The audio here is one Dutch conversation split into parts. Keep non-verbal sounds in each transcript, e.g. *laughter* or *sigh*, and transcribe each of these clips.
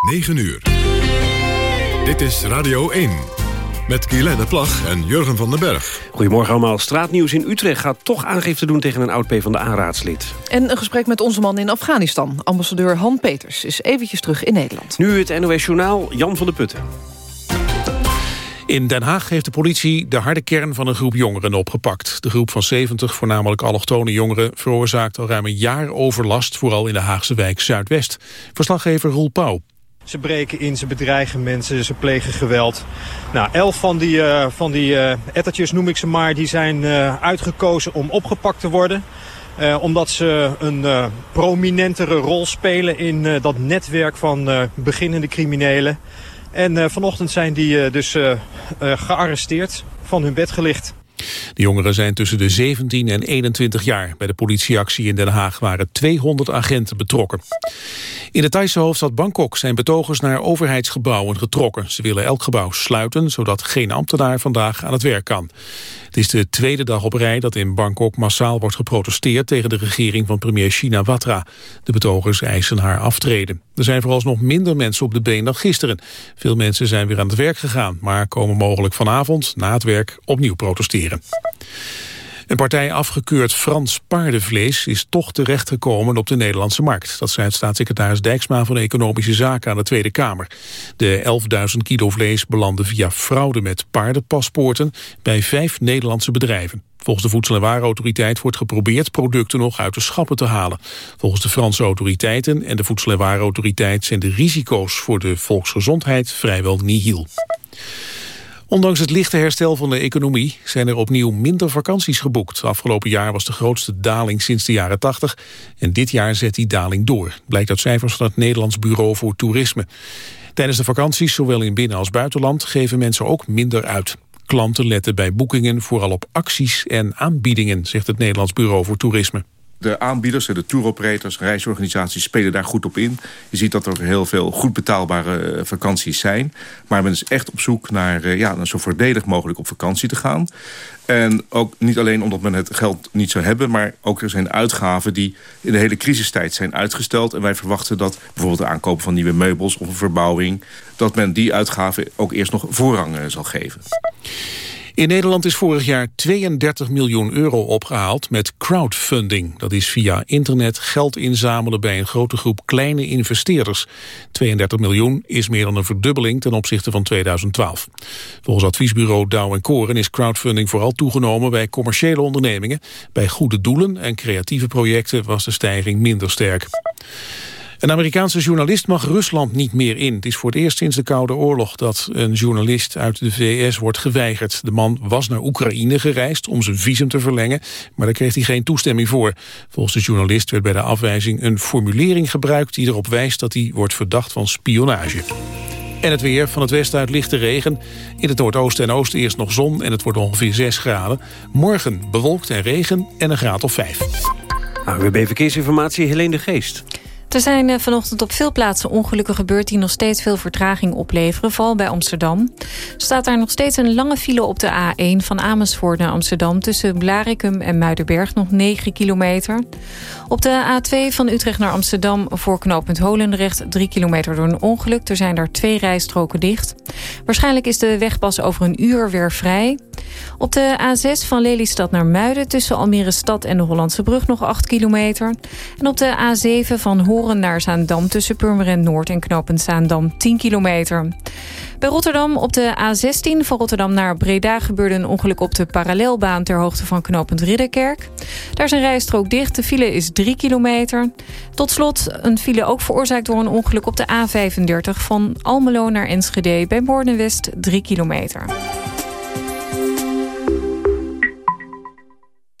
9 uur. Dit is Radio 1. Met Guylaine Plag en Jurgen van den Berg. Goedemorgen allemaal. Straatnieuws in Utrecht gaat toch aangifte doen tegen een oud van de raadslid En een gesprek met onze man in Afghanistan. Ambassadeur Han Peters is eventjes terug in Nederland. Nu het NOS Journaal, Jan van der Putten. In Den Haag heeft de politie de harde kern van een groep jongeren opgepakt. De groep van 70, voornamelijk allochtone jongeren... veroorzaakt al ruim een jaar overlast, vooral in de Haagse wijk Zuidwest. Verslaggever Roel Pauw. Ze breken in, ze bedreigen mensen, ze plegen geweld. Nou, elf van die, uh, van die uh, ettertjes, noem ik ze maar, die zijn uh, uitgekozen om opgepakt te worden. omdat ze een prominentere rol spelen in dat netwerk van beginnende criminelen. En vanochtend zijn die dus gearresteerd, van hun bed gelicht. De jongeren zijn tussen de 17 en 21 jaar. Bij de politieactie in Den Haag waren 200 agenten betrokken. In de Thaise hoofdstad Bangkok zijn betogers naar overheidsgebouwen getrokken. Ze willen elk gebouw sluiten, zodat geen ambtenaar vandaag aan het werk kan. Het is de tweede dag op rij dat in Bangkok massaal wordt geprotesteerd... tegen de regering van premier Shinawatra. De betogers eisen haar aftreden. Er zijn vooralsnog minder mensen op de been dan gisteren. Veel mensen zijn weer aan het werk gegaan... maar komen mogelijk vanavond na het werk opnieuw protesteren. Een partij afgekeurd Frans paardenvlees is toch terechtgekomen op de Nederlandse markt. Dat zei staatssecretaris Dijksma van Economische Zaken aan de Tweede Kamer. De 11.000 kilo vlees belandde via fraude met paardenpaspoorten bij vijf Nederlandse bedrijven. Volgens de Voedsel- en Warenautoriteit wordt geprobeerd producten nog uit de schappen te halen. Volgens de Franse autoriteiten en de Voedsel- en Warenautoriteit zijn de risico's voor de volksgezondheid vrijwel nihil. Ondanks het lichte herstel van de economie zijn er opnieuw minder vakanties geboekt. Afgelopen jaar was de grootste daling sinds de jaren 80 en dit jaar zet die daling door. Blijkt uit cijfers van het Nederlands Bureau voor Toerisme. Tijdens de vakanties, zowel in binnen- als buitenland, geven mensen ook minder uit. Klanten letten bij boekingen vooral op acties en aanbiedingen, zegt het Nederlands Bureau voor Toerisme. De aanbieders, de touroperators, reisorganisaties spelen daar goed op in. Je ziet dat er heel veel goed betaalbare eh, vakanties zijn. Maar men is echt op zoek naar, eh, ja, zo voordelig mogelijk op vakantie te gaan. En ook niet alleen omdat men het geld niet zou hebben... maar ook er zijn uitgaven die in de hele crisistijd zijn uitgesteld. En wij verwachten dat bijvoorbeeld de aankoop van nieuwe meubels of een verbouwing... dat men die uitgaven ook eerst nog voorrang eh, zal geven. In Nederland is vorig jaar 32 miljoen euro opgehaald met crowdfunding. Dat is via internet geld inzamelen bij een grote groep kleine investeerders. 32 miljoen is meer dan een verdubbeling ten opzichte van 2012. Volgens adviesbureau Douw Koren is crowdfunding vooral toegenomen bij commerciële ondernemingen. Bij goede doelen en creatieve projecten was de stijging minder sterk. Een Amerikaanse journalist mag Rusland niet meer in. Het is voor het eerst sinds de Koude Oorlog dat een journalist uit de VS wordt geweigerd. De man was naar Oekraïne gereisd om zijn visum te verlengen, maar daar kreeg hij geen toestemming voor. Volgens de journalist werd bij de afwijzing een formulering gebruikt die erop wijst dat hij wordt verdacht van spionage. En het weer, van het westen uit lichte regen. In het noordoosten en oosten eerst nog zon en het wordt ongeveer 6 graden. Morgen bewolkt en regen en een graad of 5. AWB Verkeersinformatie, Helene de Geest. Er zijn eh, vanochtend op veel plaatsen ongelukken gebeurd... die nog steeds veel vertraging opleveren, vooral bij Amsterdam. Staat daar nog steeds een lange file op de A1 van Amersfoort naar Amsterdam... tussen Blaricum en Muidenberg, nog 9 kilometer. Op de A2 van Utrecht naar Amsterdam voor knooppunt Holendrecht... 3 kilometer door een ongeluk. Er zijn daar twee rijstroken dicht. Waarschijnlijk is de weg pas over een uur weer vrij. Op de A6 van Lelystad naar Muiden... tussen Almere Stad en de Hollandse Brug nog 8 kilometer. En op de A7 van Horen naar Zaandam... tussen Purmerend Noord en knooppunt Zaandam 10 kilometer. Bij Rotterdam op de A16 van Rotterdam naar Breda... gebeurde een ongeluk op de parallelbaan ter hoogte van knooppunt Ridderkerk. Daar een rijstrook dicht, de file is 3 kilometer. Tot slot een file ook veroorzaakt door een ongeluk op de A35... van Almelo naar Enschede bij Bordenwest 3 kilometer.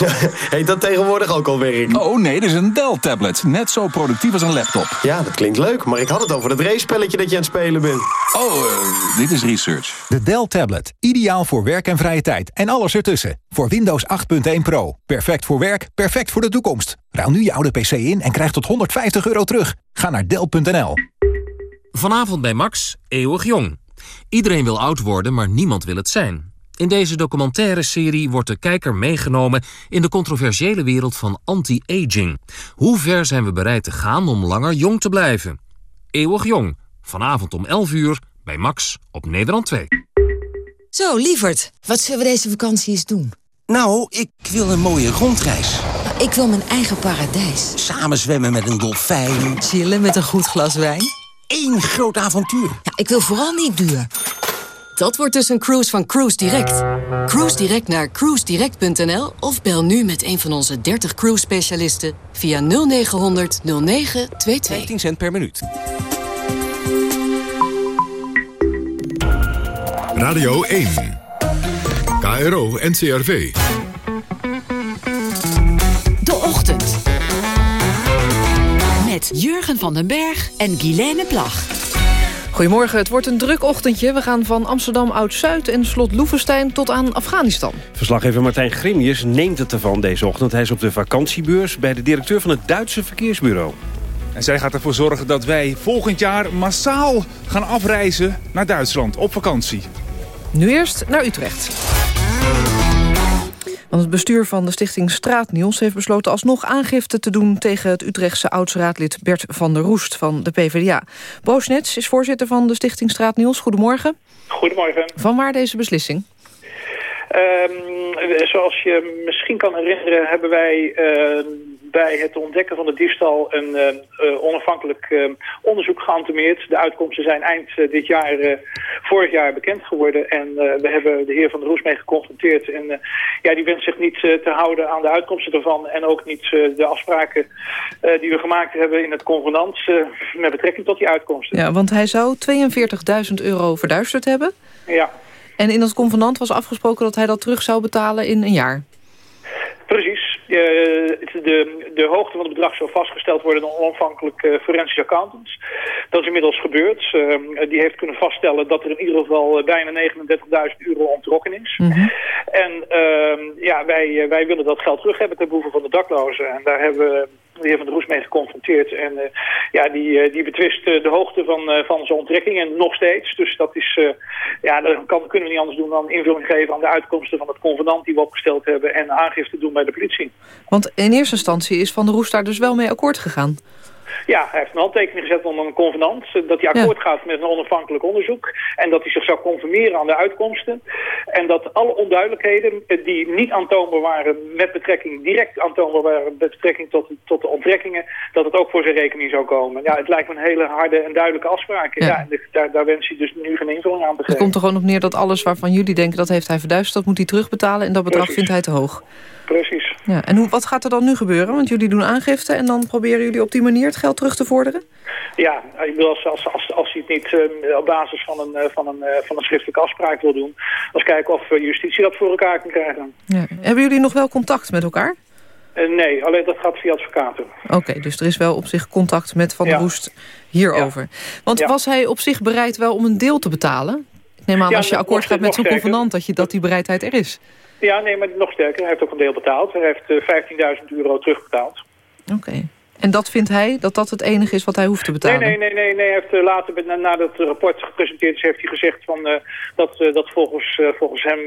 *laughs* Heet dat tegenwoordig ook al werk? Oh nee, dit is een Dell-tablet. Net zo productief als een laptop. Ja, dat klinkt leuk, maar ik had het over het race-spelletje dat je aan het spelen bent. Oh, uh, dit is research. De Dell-tablet. Ideaal voor werk en vrije tijd. En alles ertussen. Voor Windows 8.1 Pro. Perfect voor werk, perfect voor de toekomst. Ruil nu je oude PC in en krijg tot 150 euro terug. Ga naar Dell.nl. Vanavond bij Max, eeuwig jong. Iedereen wil oud worden, maar niemand wil het zijn. In deze documentaire serie wordt de kijker meegenomen in de controversiële wereld van anti-aging. Hoe ver zijn we bereid te gaan om langer jong te blijven? Eeuwig jong, vanavond om 11 uur bij Max op Nederland 2. Zo, lieverd, wat zullen we deze vakantie eens doen? Nou, ik wil een mooie rondreis. Ik wil mijn eigen paradijs. Samen zwemmen met een dolfijn. Chillen met een goed glas wijn. Eén groot avontuur. Ja, ik wil vooral niet duur. Dat wordt dus een cruise van Cruise Direct. Cruise Direct naar cruisedirect.nl of bel nu met een van onze 30 cruise specialisten via 0900 0922. 15 cent per minuut. Radio 1. KRO NCRV. De Ochtend. Met Jurgen van den Berg en Guilaine Plag. Goedemorgen, het wordt een druk ochtendje. We gaan van Amsterdam Oud-Zuid en slot Loevestein tot aan Afghanistan. Verslaggever Martijn Grimius neemt het ervan deze ochtend. Hij is op de vakantiebeurs bij de directeur van het Duitse verkeersbureau. En zij gaat ervoor zorgen dat wij volgend jaar massaal gaan afreizen naar Duitsland op vakantie. Nu eerst naar Utrecht. Want het bestuur van de stichting Straatnieuws heeft besloten alsnog aangifte te doen tegen het Utrechtse oudsraadlid Bert van der Roest van de PvdA. Boosnets is voorzitter van de stichting Straatnieuws. Goedemorgen. Goedemorgen. Van waar deze beslissing? Um, zoals je misschien kan herinneren hebben wij uh, bij het ontdekken van de diefstal een uh, onafhankelijk uh, onderzoek geantemeerd. De uitkomsten zijn eind dit jaar, vorig jaar bekend geworden. En we hebben de heer Van der Roes mee geconfronteerd. En ja, die wenst zich niet te houden aan de uitkomsten ervan. En ook niet de afspraken die we gemaakt hebben in het convenant met betrekking tot die uitkomsten. Ja, want hij zou 42.000 euro verduisterd hebben. Ja. En in dat convenant was afgesproken dat hij dat terug zou betalen in een jaar. Precies. Uh, de, de hoogte van het bedrag zou vastgesteld worden door onafhankelijk uh, forensisch accountant. Dat is inmiddels gebeurd. Uh, die heeft kunnen vaststellen dat er in ieder geval bijna 39.000 euro ontrokken is. Mm -hmm. En ehm, ja, wij, wij willen dat geld terug hebben ten behoeve van de daklozen. En daar hebben we de heer Van der Roes mee geconfronteerd. En uh, ja, die, uh, die betwist uh, de hoogte van, van zijn onttrekking en nog steeds. Dus dat is, ja, dan kan, kunnen we niet anders doen dan invulling geven aan de uitkomsten van het convenant die we opgesteld hebben en aangifte doen bij de politie. Want in eerste instantie is Van der Roes daar dus wel mee akkoord gegaan. Ja, hij heeft een handtekening gezet onder een convenant. Dat hij akkoord ja. gaat met een onafhankelijk onderzoek. En dat hij zich zou conformeren aan de uitkomsten. En dat alle onduidelijkheden die niet aantoonbaar waren met betrekking, direct aantoonbaar waren met betrekking tot, tot de onttrekkingen, dat het ook voor zijn rekening zou komen. Ja, het lijkt me een hele harde en duidelijke afspraak. Ja. daar, daar wens hij dus nu geen invulling aan te geven. Het komt er gewoon op neer dat alles waarvan jullie denken dat heeft hij verduisterd, dat moet hij terugbetalen en dat bedrag Precies. vindt hij te hoog. Precies. Ja, en hoe, wat gaat er dan nu gebeuren? Want jullie doen aangifte en dan proberen jullie op die manier het geld terug te vorderen? Ja, ik als, als, als, als hij het niet uh, op basis van een, uh, van, een, uh, van een schriftelijke afspraak wil doen... dan kijken of justitie dat voor elkaar kan krijgen. Ja. Hebben jullie nog wel contact met elkaar? nee, alleen dat gaat via advocaten. Oké, okay, dus er is wel op zich contact met Van der ja. Roest hierover. Ja. Want was hij op zich bereid wel om een deel te betalen? Ik neem aan als je akkoord gaat met zo'n convenant dat, je, dat die bereidheid er is. Ja, nee, maar nog sterker. Hij heeft ook een deel betaald. Hij heeft uh, 15.000 euro terugbetaald. Oké. En dat vindt hij, dat dat het enige is wat hij hoeft te betalen? Nee, nee, nee. nee, nee. Hij heeft uh, later, na, nadat het rapport gepresenteerd is, heeft hij gezegd van, uh, dat, uh, dat volgens, volgens hem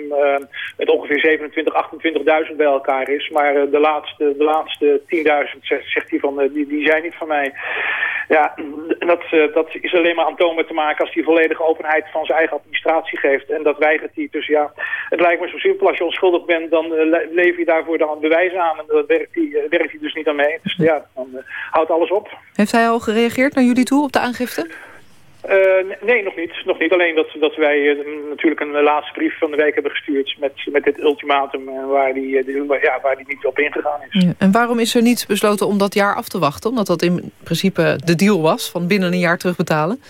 het ongeveer 27, 28.000 bij elkaar is. Maar de laatste, de laatste 10.000 zegt, zegt hij van, die, die zijn niet van mij. Ja, dat, dat is alleen maar aantoonbaar te maken als hij volledige openheid van zijn eigen administratie geeft. En dat weigert hij. Dus ja, het lijkt me zo simpel. Als je onschuldig bent, dan lever je daarvoor dan bewijs aan. En daar werkt hij, werkt hij dus niet aan mee. Dus ja, dan houdt alles op. Heeft hij al gereageerd naar jullie toe op de aangifte? Uh, nee, nog niet. Nog niet. Alleen dat, dat wij uh, natuurlijk een laatste brief van de week hebben gestuurd met, met dit ultimatum uh, waar, die, die, ja, waar die niet op ingegaan is. Ja. En waarom is er niet besloten om dat jaar af te wachten? Omdat dat in principe de deal was van binnen een jaar terugbetalen?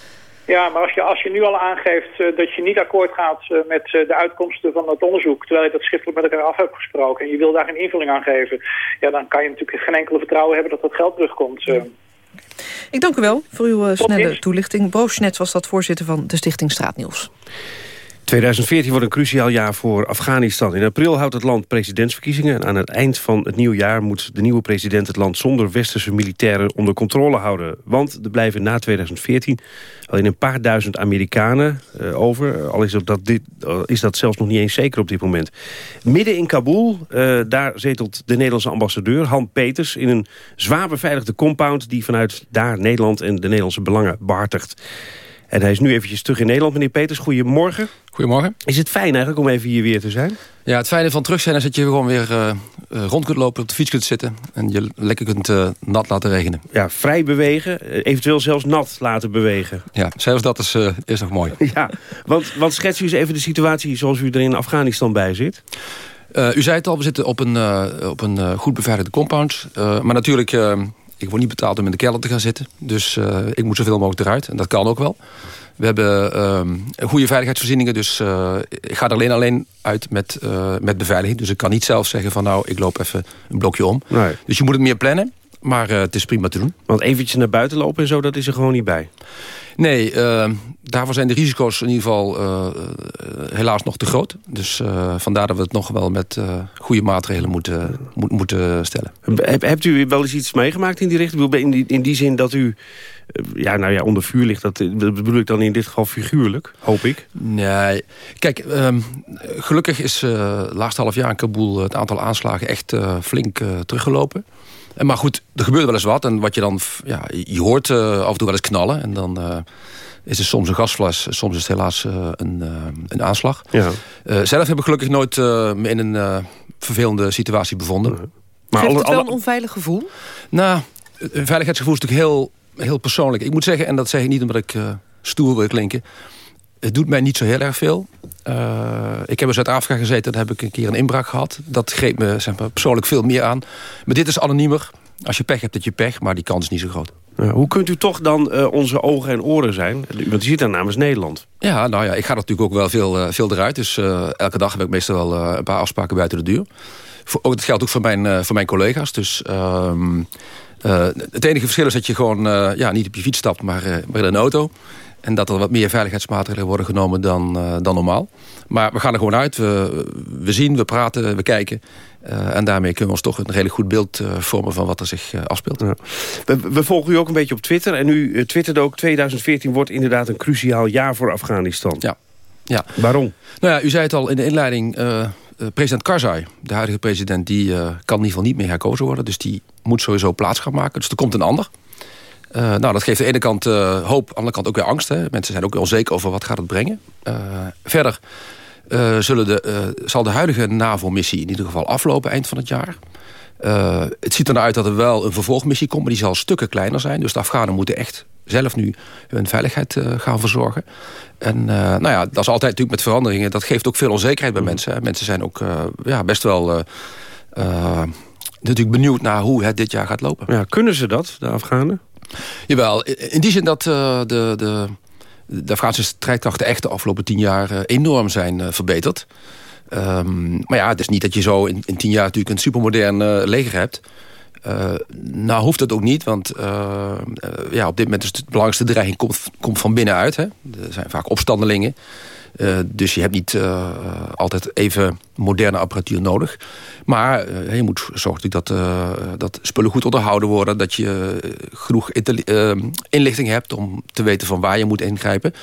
Ja, maar als je, als je nu al aangeeft uh, dat je niet akkoord gaat uh, met uh, de uitkomsten van het onderzoek... terwijl je dat schriftelijk met elkaar af hebt gesproken... en je wil daar geen invulling aan geven... ja, dan kan je natuurlijk geen enkele vertrouwen hebben dat dat geld terugkomt. Ja. Ik dank u wel voor uw snelle toelichting. Boosnet was dat voorzitter van de Stichting Straatnieuws. 2014 wordt een cruciaal jaar voor Afghanistan. In april houdt het land presidentsverkiezingen... en aan het eind van het nieuwe jaar moet de nieuwe president... het land zonder westerse militairen onder controle houden. Want er blijven na 2014 alleen een paar duizend Amerikanen uh, over. Al is dat, dit, is dat zelfs nog niet eens zeker op dit moment. Midden in Kabul, uh, daar zetelt de Nederlandse ambassadeur Han Peters... in een zwaar beveiligde compound... die vanuit daar Nederland en de Nederlandse belangen behartigt. En hij is nu eventjes terug in Nederland. Meneer Peters, goedemorgen. Goedemorgen. Is het fijn eigenlijk om even hier weer te zijn? Ja, het fijne van terug zijn is dat je gewoon weer uh, rond kunt lopen, op de fiets kunt zitten... en je lekker kunt uh, nat laten regenen. Ja, vrij bewegen, eventueel zelfs nat laten bewegen. Ja, zelfs dat is, uh, is nog mooi. *laughs* ja, want, want schets u eens even de situatie zoals u er in Afghanistan bij zit. u zei het al, we zitten op een, op een goed beveiligde compound. maar natuurlijk ik word niet betaald om in de kelder te gaan zitten. Dus uh, ik moet zoveel mogelijk eruit. En dat kan ook wel. We hebben um, goede veiligheidsvoorzieningen. Dus uh, ik ga er alleen alleen uit met, uh, met beveiliging. Dus ik kan niet zelf zeggen van nou, ik loop even een blokje om. Nee. Dus je moet het meer plannen. Maar het is prima te doen. Want eventjes naar buiten lopen en zo, dat is er gewoon niet bij? Nee, uh, daarvoor zijn de risico's in ieder geval uh, helaas nog te groot. Dus uh, vandaar dat we het nog wel met goede maatregelen moeten, mo moeten stellen. Heb, hebt u wel eens iets meegemaakt in die richting? In die, in die zin dat u ja, nou ja, onder vuur ligt, dat, dat bedoel ik dan in dit geval figuurlijk, hoop ik? Nee, kijk, um, gelukkig is uh, laatste half jaar in Kabul het aantal aanslagen echt uh, flink uh, teruggelopen. En maar goed, er gebeurt wel eens wat. En wat je dan, ja, je hoort uh, af en toe wel eens knallen. En dan uh, is het soms een gasfles, soms is het helaas uh, een, een aanslag. Ja. zelf heb ik gelukkig nooit me in een vervelende situatie bevonden. Nee. Maar Geeft alle, het wel een onveilig gevoel? Nou, een veiligheidsgevoel is natuurlijk heel, heel persoonlijk. Ik moet zeggen, en dat zeg ik niet omdat ik stoer wil klinken... Het doet mij niet zo heel erg veel. Uh, ik heb in Zuid-Afrika gezeten, daar heb ik een keer een inbraak gehad. Dat greep me zeg maar, persoonlijk veel meer aan. Maar dit is anoniemer. Als je pech hebt, dat je pech, maar die kans is niet zo groot. Hoe kunt u toch dan uh, onze ogen en oren zijn? Want u zit daar namens Nederland. Ja, nou ja, ik ga natuurlijk ook wel veel, uh, veel eruit. Dus elke dag heb ik meestal wel een paar afspraken buiten de deur. Voor, ook, dat geldt ook voor mijn, voor mijn collega's. Dus... ehm het enige verschil is dat je gewoon ja, niet op je fiets stapt, maar, maar in een auto. En dat er wat meer veiligheidsmaatregelen worden genomen dan, uh, dan normaal. Maar we gaan er gewoon uit. We, we zien, we praten, we kijken. Uh, en daarmee kunnen we ons toch een redelijk goed beeld uh, vormen... van wat er zich afspeelt. Ja. We, we, volgen u ook een beetje op Twitter. En u twitterde ook 2014 wordt inderdaad een cruciaal jaar voor Afghanistan. Ja. ja. Waarom? Nou ja, u zei het al in de inleiding... president Karzai, de huidige president... die kan in ieder geval niet meer herkozen worden. Dus die moet sowieso plaats gaan maken. Dus er komt een ander... Uh, nou, dat geeft aan de ene kant uh, hoop, aan de andere kant ook weer angst. Hè. Mensen zijn ook onzeker over wat gaat het brengen. Uh, verder zullen de, zal de huidige NAVO-missie in ieder geval aflopen eind van het jaar. het ziet er uit dat er wel een vervolgmissie komt, maar die zal stukken kleiner zijn. Dus de Afghanen moeten echt zelf nu hun veiligheid gaan verzorgen. En nou ja, dat is altijd natuurlijk met veranderingen. Dat geeft ook veel onzekerheid bij mensen. Hè. Mensen zijn ook ja, best wel natuurlijk benieuwd naar hoe het dit jaar gaat lopen. Ja, kunnen ze dat, de Afghanen? Jawel, in die zin dat uh, de, de, de Afghaanse strijdkrachten echt de afgelopen tien jaar uh, enorm zijn uh, verbeterd. Um, maar ja, het is niet dat je zo in, in tien jaar natuurlijk een supermodern leger hebt. nou hoeft dat ook niet, want ja, op dit moment is het belangrijkste dreiging komt, komt van binnenuit. Hè. Er zijn vaak opstandelingen. Uh, dus je hebt niet uh, altijd even moderne apparatuur nodig. Maar uh, je moet zorgen dat, dat spullen goed onderhouden worden. Dat je genoeg inlichting hebt om te weten van waar je moet ingrijpen.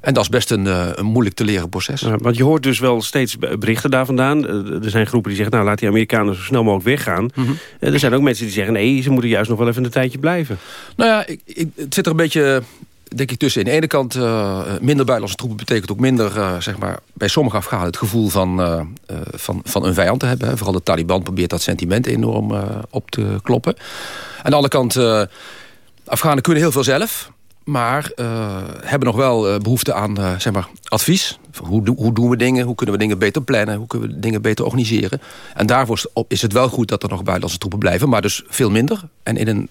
En dat is best een, een moeilijk te leren proces. Ja, want je hoort dus wel steeds berichten daar vandaan. er zijn groepen die zeggen, nou laat die Amerikanen zo snel mogelijk weggaan. Mm -hmm. er zijn ook mensen die zeggen, nee, ze moeten juist nog wel even een tijdje blijven. Nou ja, ik, ik, het zit er een beetje denk ik tussen. In de ene kant uh, minder buitenlandse troepen betekent ook minder, uh, zeg maar, bij sommige Afghanen het gevoel van, uh, van, van een vijand te hebben. Vooral de Taliban probeert dat sentiment enorm op te kloppen. Aan de andere kant, Afghanen kunnen heel veel zelf maar uh, hebben nog wel uh, behoefte aan uh, zeg maar advies. Hoe, do hoe, doen we dingen? Hoe kunnen we dingen beter plannen? Hoe kunnen we dingen beter organiseren? En daarvoor is het wel goed dat er nog buitenlandse troepen blijven... maar dus veel minder en in een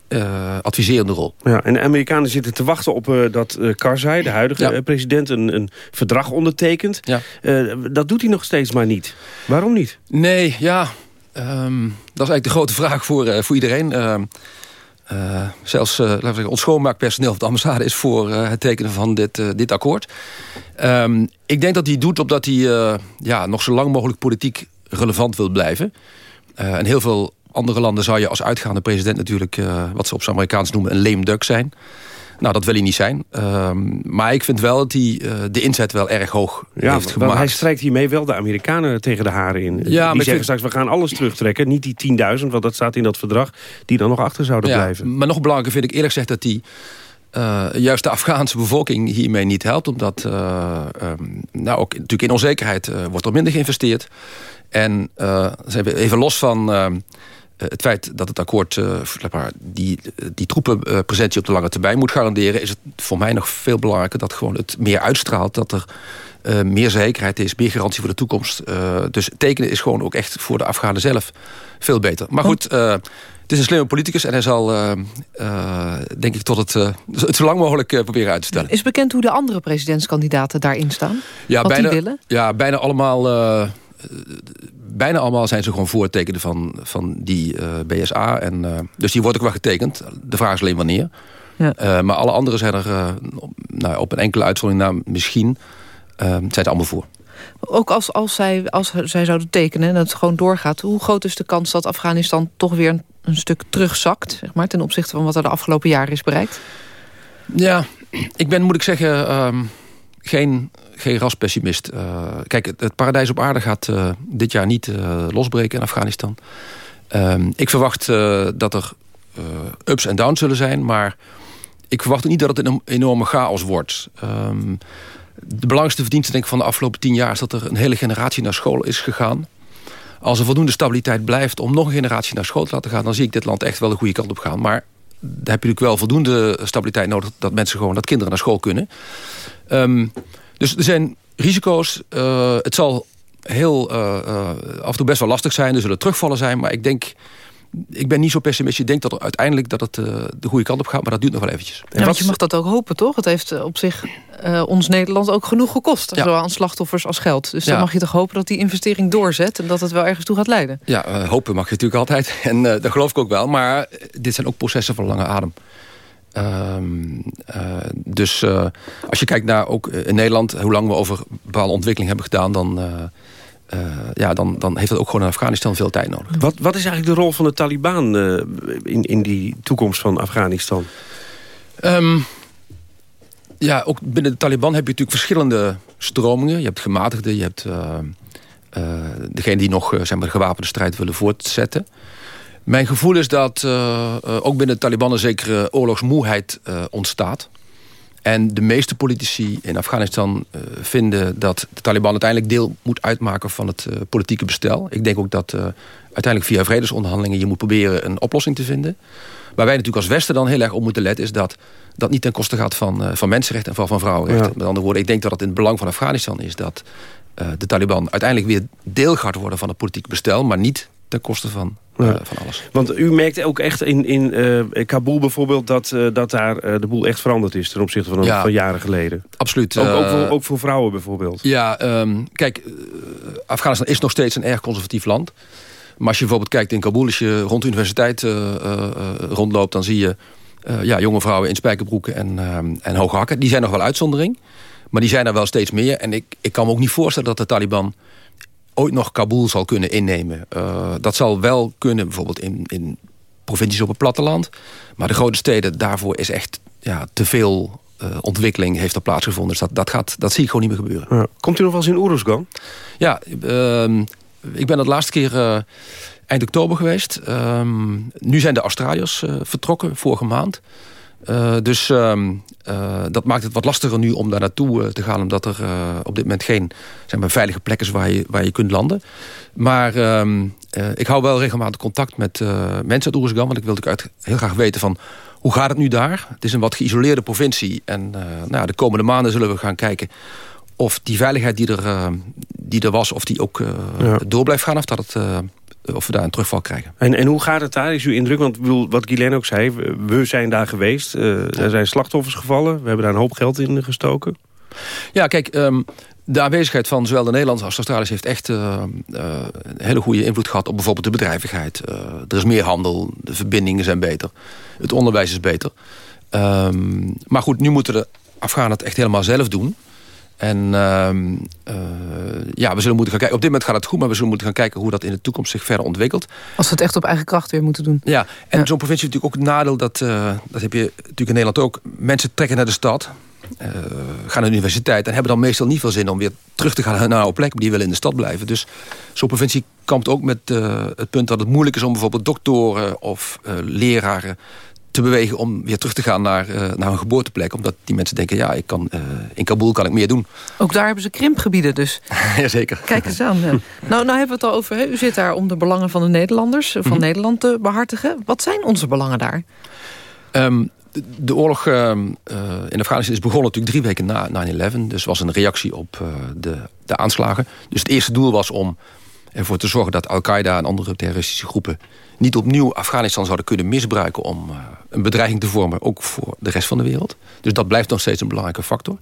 adviserende rol. Ja, en de Amerikanen zitten te wachten op dat Karzai, de huidige president... Een, een, verdrag ondertekent. Ja. dat doet hij nog steeds maar niet. Waarom niet? Nee, ja... Um, dat is eigenlijk de grote vraag voor, voor iedereen... Ehm, uh, zelfs uh, laten we ons schoonmaakpersoneel van de ambassade is voor uh, het tekenen van dit, dit akkoord. Um, ik denk dat hij doet omdat hij ja, nog zo lang mogelijk politiek relevant wil blijven. en heel veel andere landen zou je als uitgaande president natuurlijk... wat ze op zijn Amerikaans noemen een lame duck zijn. Nou, dat wil hij niet zijn. Um, maar ik vind wel dat hij uh, de inzet wel erg hoog ja, heeft gemaakt. hij strijkt hiermee wel de Amerikanen tegen de haren in. Ja, die maar zeggen vind... straks, we gaan alles terugtrekken. Niet die 10.000, want dat staat in dat verdrag... die dan nog achter zouden ja, blijven. Maar nog belangrijker vind ik eerlijk gezegd dat hij... Uh, juist de Afghaanse bevolking hiermee niet helpt. Omdat uh, um, nou ook natuurlijk in onzekerheid wordt er minder geïnvesteerd. En even los van eh, het feit dat het akkoord uh, die, die troepenpresentie op de lange termijn moet garanderen... is het voor mij nog veel belangrijker dat gewoon het meer uitstraalt... dat er uh, meer zekerheid is, meer garantie voor de toekomst. Uh, dus tekenen is gewoon ook echt voor de Afghanen zelf veel beter. Maar goed, het is een slimme politicus en hij zal, denk ik, tot het, *laughs* het zo lang mogelijk proberen uit te stellen. Is bekend hoe de andere presidentskandidaten daarin staan? Ja, Wat bijna, die willen? Ja, bijna allemaal bijna allemaal zijn ze gewoon voortekenen van, van die uh, BSA. En, uh, dus die wordt ook wel getekend. De vraag is alleen wanneer. Ja. Uh, maar alle anderen zijn er nou, op een enkele uitzondering na misschien... zijn het allemaal voor. Ook als, als, zij, als zij zouden tekenen en dat het gewoon doorgaat... hoe groot is de kans dat Afghanistan toch weer een, een stuk terugzakt... Zeg maar, ten opzichte van wat er de afgelopen jaren is bereikt? Ja, ik ben, moet ik zeggen... Ehm, geen, geen raspessimist. Uh, kijk, het, paradijs op aarde gaat uh, dit jaar niet uh, losbreken in Afghanistan. Ehm, ik verwacht dat er ups en downs zullen zijn, maar ik verwacht niet dat het een enorme chaos wordt. Um, de belangrijkste verdienste denk ik, van de afgelopen tien jaar is dat er een hele generatie naar school is gegaan. Als er voldoende stabiliteit blijft om nog een generatie naar school te laten gaan... dan zie ik dit land echt wel de goede kant op gaan. Maar heb je natuurlijk wel voldoende stabiliteit nodig... dat mensen gewoon, dat kinderen naar school kunnen. Um, dus er zijn risico's. Uh, het zal heel uh, uh, af en toe best wel lastig zijn. Er zullen terugvallen zijn. Maar ik denk ik ben niet zo pessimistisch. Ik denk dat er uiteindelijk dat het uh, de goede kant op gaat. Maar dat duurt nog wel eventjes. Ja, want je mag dat ook hopen, toch? Het heeft op zich uh, ons Nederland ook genoeg gekost. Ja. Zowel aan slachtoffers als geld. Dus ja. dan mag je toch hopen dat die investering doorzet. En dat het wel ergens toe gaat leiden. Ja, uh, hopen mag je natuurlijk altijd. *laughs* En dat geloof ik ook wel. Maar dit zijn ook processen van lange adem. Um, uh, dus uh, als je kijkt naar ook in Nederland... hoe lang we over bepaalde ontwikkeling hebben gedaan... dan, uh, ja, dan, dan heeft dat ook gewoon in Afghanistan veel tijd nodig. Wat, wat is eigenlijk de rol van de Taliban in, in die toekomst van Afghanistan? Um, ja, ook binnen de Taliban heb je natuurlijk verschillende stromingen. Je hebt gematigden, je hebt degene die nog zeg maar, gewapende strijd willen voortzetten... Mijn gevoel is dat uh, ook binnen de Taliban een zekere oorlogsmoeheid uh, ontstaat. En de meeste politici in Afghanistan uh, vinden dat de Taliban uiteindelijk deel moet uitmaken van het politieke bestel. Ik denk ook dat uiteindelijk via vredesonderhandelingen je moet proberen een oplossing te vinden. Waar wij natuurlijk als Westen dan heel erg op moeten letten... is dat dat niet ten koste gaat van, van mensenrechten en van, van vrouwenrechten. Ja. Met andere woorden, ik denk dat het in het belang van Afghanistan is... dat de Taliban uiteindelijk weer deel gaat worden van het politieke bestel... maar niet ten koste van ja. uh, van alles. Want u merkt ook echt in, in uh, Kabul bijvoorbeeld... dat, uh, dat daar de boel echt veranderd is ten opzichte van, ja, van jaren geleden. Absoluut. Ook, ook, voor, ook voor vrouwen bijvoorbeeld. Ja, um, kijk, Afghanistan is nog steeds een erg conservatief land. Maar als je bijvoorbeeld kijkt in Kabul... als je rond de universiteit rondloopt... dan zie je ja, jonge vrouwen in spijkerbroeken en, en hoge hakken. Die zijn nog wel uitzondering. Maar die zijn er wel steeds meer. En ik, ik kan me ook niet voorstellen dat de Taliban ooit nog Kabul zal kunnen innemen. Uh, dat zal wel kunnen bijvoorbeeld in, in provincies op het platteland. Maar de grote steden, daarvoor is echt ja, te veel uh, ontwikkeling heeft er plaatsgevonden. Dus dat, dat, gaat, dat zie ik gewoon niet meer gebeuren. Ja. Komt u nog wel eens in Oeruzgan? Ja, uh, ik ben dat laatste keer uh, eind oktober geweest. nu zijn de Australiërs vertrokken, vorige maand. Uh, dus uh, uh, dat maakt het wat lastiger nu om daar naartoe te gaan... omdat er op dit moment geen zeg maar, veilige plekken is waar je, waar je kunt landen. Maar ehm, ik hou wel regelmatig contact met mensen uit Oerisgan... want ik wil uit heel graag weten van hoe gaat het nu daar? Het is een wat geïsoleerde provincie. En nou, de komende maanden zullen we gaan kijken of die veiligheid die er, die er was... of die ook ja. door blijft gaan of dat het of we daar een terugval krijgen. En, en hoe gaat het daar, is uw indruk? Want wat Guilain ook zei, we zijn daar geweest. Uh, er zijn slachtoffers gevallen. We hebben daar een hoop geld in gestoken. Ja, kijk, um, de aanwezigheid van zowel de Nederlandse als de Australische... heeft echt uh, uh, een hele goede invloed gehad op bijvoorbeeld de bedrijvigheid. er is meer handel, de verbindingen zijn beter. Het onderwijs is beter. Um, maar goed, nu moeten de Afghanen het echt helemaal zelf doen... En uh, uh, ja, we zullen moeten gaan kijken. Op dit moment gaat het goed, maar we zullen moeten gaan kijken hoe dat in de toekomst zich verder ontwikkelt. Als we het echt op eigen kracht weer moeten doen. Ja, en ja. zo'n provincie heeft natuurlijk ook het nadeel dat, uh, dat heb je natuurlijk in Nederland ook. Mensen trekken naar de stad, uh, gaan naar de universiteit en hebben dan meestal niet veel zin om weer terug te gaan naar een plek, maar die willen in de stad blijven. Dus zo'n provincie kampt ook met het punt dat het moeilijk is om bijvoorbeeld doktoren of leraren te bewegen om weer terug te gaan naar, uh, naar een geboorteplek. Omdat die mensen denken, ja, ik kan, uh, in Kabul kan ik meer doen. Ook daar hebben ze krimpgebieden dus. *laughs* Jazeker. Kijk eens aan. Ja. *laughs* nou, nou hebben we het al over, u zit daar om de belangen van de Nederlanders... van mm -hmm. Nederland te behartigen. Wat zijn onze belangen daar? Um, de, de, oorlog uh, in Afghanistan is begonnen natuurlijk drie weken na 9-11. Dus was een reactie op de, de aanslagen. Dus het eerste doel was om ervoor te zorgen dat Al-Qaeda en andere terroristische groepen niet opnieuw Afghanistan zouden kunnen misbruiken... om een bedreiging te vormen, ook voor de rest van de wereld. Dus dat blijft nog steeds een belangrijke factor.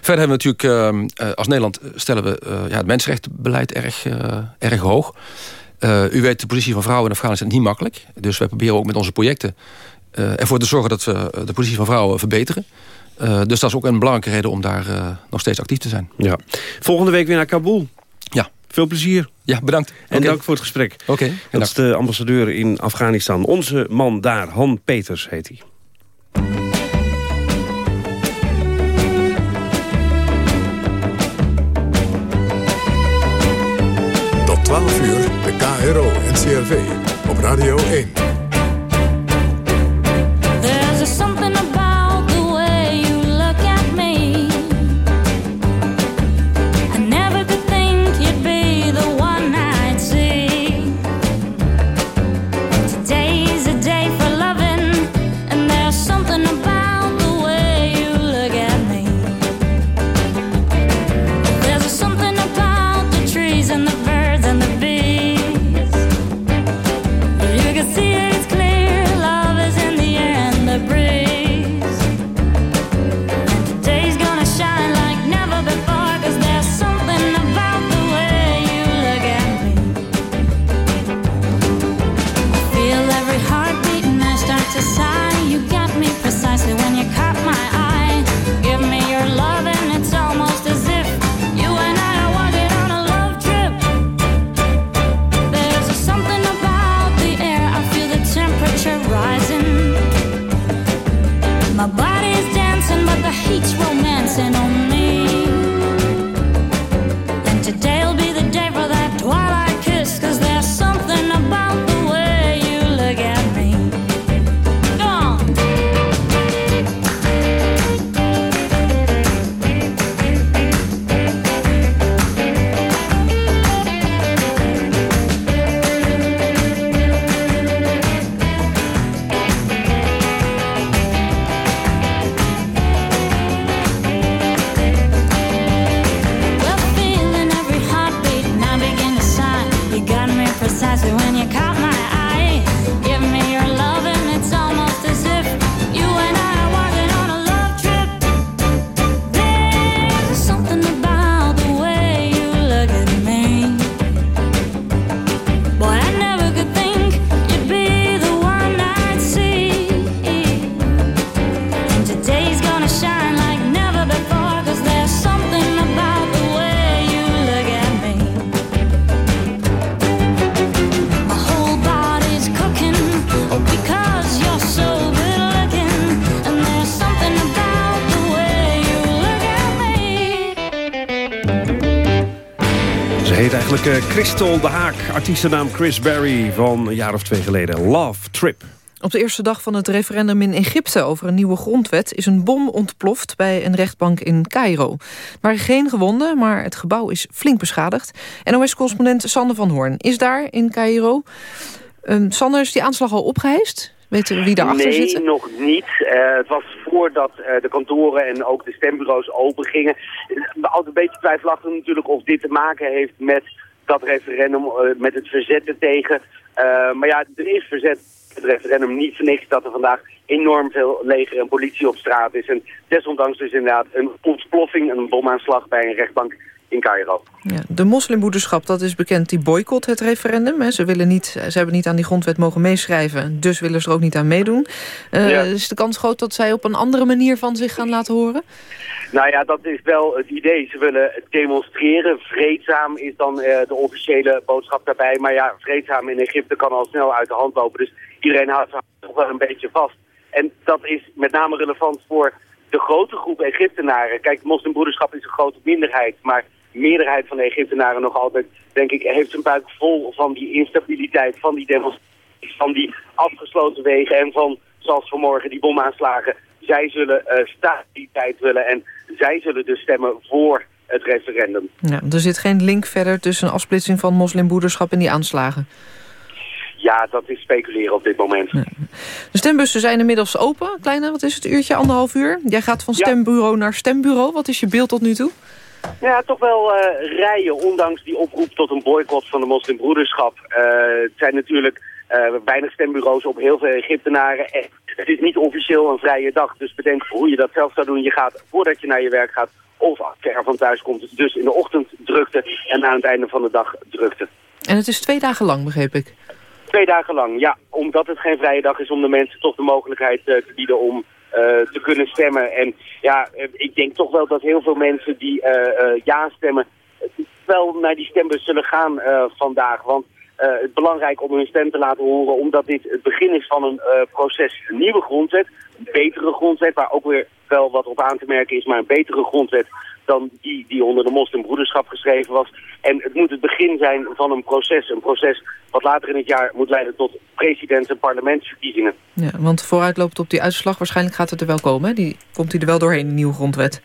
Verder hebben we natuurlijk, uh, als Nederland stellen we uh, ja, het mensenrechtenbeleid erg, erg hoog. u weet, de positie van vrouwen in Afghanistan is niet makkelijk. Dus we proberen ook met onze projecten ervoor te zorgen... dat we de positie van vrouwen verbeteren. Dus dat is ook een belangrijke reden om daar nog steeds actief te zijn. Ja. Volgende week weer naar Kabul. Veel plezier. Ja, bedankt. En okay. dank voor het gesprek. Oké. Okay, dat is de ambassadeur in Afghanistan. Onze man daar, Han Peters heet hij. Tot 12 uur, de KRO en CRV op Radio 1. Crystal de Haak, artiestennaam Chris Berry van een jaar of twee geleden. Love Trip. Op de eerste dag van het referendum in Egypte over een nieuwe grondwet... is een bom ontploft bij een rechtbank in Cairo. Waren geen gewonden, maar het gebouw is flink beschadigd. NOS-correspondent Sander van Hoorn is daar in Cairo. Um, Sander, is die aanslag al opgeheist? Weten we wie daarachter nee, zit? Nee, nog niet. Uh, het was voordat uh, de kantoren en ook de stembureaus open gingen. Altijd een beetje twijfelachtig natuurlijk of dit te maken heeft met dat referendum, uh, met het verzetten tegen. maar ja, er is verzet het referendum niet voor niks dat er vandaag enorm veel leger en politie op straat is. En desondanks dus inderdaad een ontploffing, een bomaanslag bij een rechtbank in Cairo. Ja, de moslimbroederschap, dat is bekend, die boycott het referendum. Hè. Ze, willen niet, ze hebben niet aan die grondwet mogen meeschrijven, dus willen ze er ook niet aan meedoen. Uh, ja. Is de kans groot dat zij op een andere manier van zich gaan laten horen? Nou ja, dat is wel het idee. Ze willen demonstreren. Vreedzaam is dan uh, de officiële boodschap daarbij. Maar ja, vreedzaam in Egypte kan al snel uit de hand lopen. Dus iedereen houdt zich toch wel een beetje vast. En dat is met name relevant voor de grote groep Egyptenaren. Kijk, de moslimbroederschap is een grote minderheid, maar meerderheid van de Egyptenaren nog altijd, denk ik, heeft zijn buik vol van die instabiliteit, van die demonstraties, van die afgesloten wegen en van, zoals vanmorgen, die bomaanslagen. Zij zullen uh, stabiliteit willen en zij zullen dus stemmen voor het referendum. Ja, er zit geen link verder tussen een afsplitsing van moslimbroederschap en die aanslagen. Ja, dat is speculeren op dit moment. Ja. De stembussen zijn inmiddels open. Kleine, wat is het, uurtje, anderhalf uur? Jij gaat van stembureau ja. naar stembureau. Wat is je beeld tot nu toe? Ja, toch wel uh, rijen, ondanks die oproep tot een boycott van de moslimbroederschap. Uh, het zijn natuurlijk uh, weinig stembureaus op heel veel Egyptenaren. En het is niet officieel een vrije dag, dus bedenk hoe je dat zelf zou doen. Je gaat, voordat je naar je werk gaat, of ver van thuis komt, dus in de ochtend drukte en aan het einde van de dag drukte. En het is twee dagen lang, begreep ik. Twee dagen lang, ja. Omdat het geen vrije dag is om de mensen toch de mogelijkheid te bieden om te kunnen stemmen. En ja, uh, ik denk toch wel dat heel veel mensen die ja stemmen, wel naar die stembus zullen gaan vandaag. Want het is belangrijk om hun stem te laten horen, omdat dit het begin is van een proces. Een nieuwe grondwet, een betere grondwet, waar ook weer wel wat op aan te merken is, maar een betere grondwet dan die die onder de moslimbroederschap geschreven was. En het moet het begin zijn van een proces. Een proces wat later in het jaar moet leiden tot presidents- en parlementsverkiezingen. Ja, want vooruitloopt op die uitslag, waarschijnlijk gaat het er wel komen. Hè? Die, komt hij er wel doorheen, de nieuwe grondwet?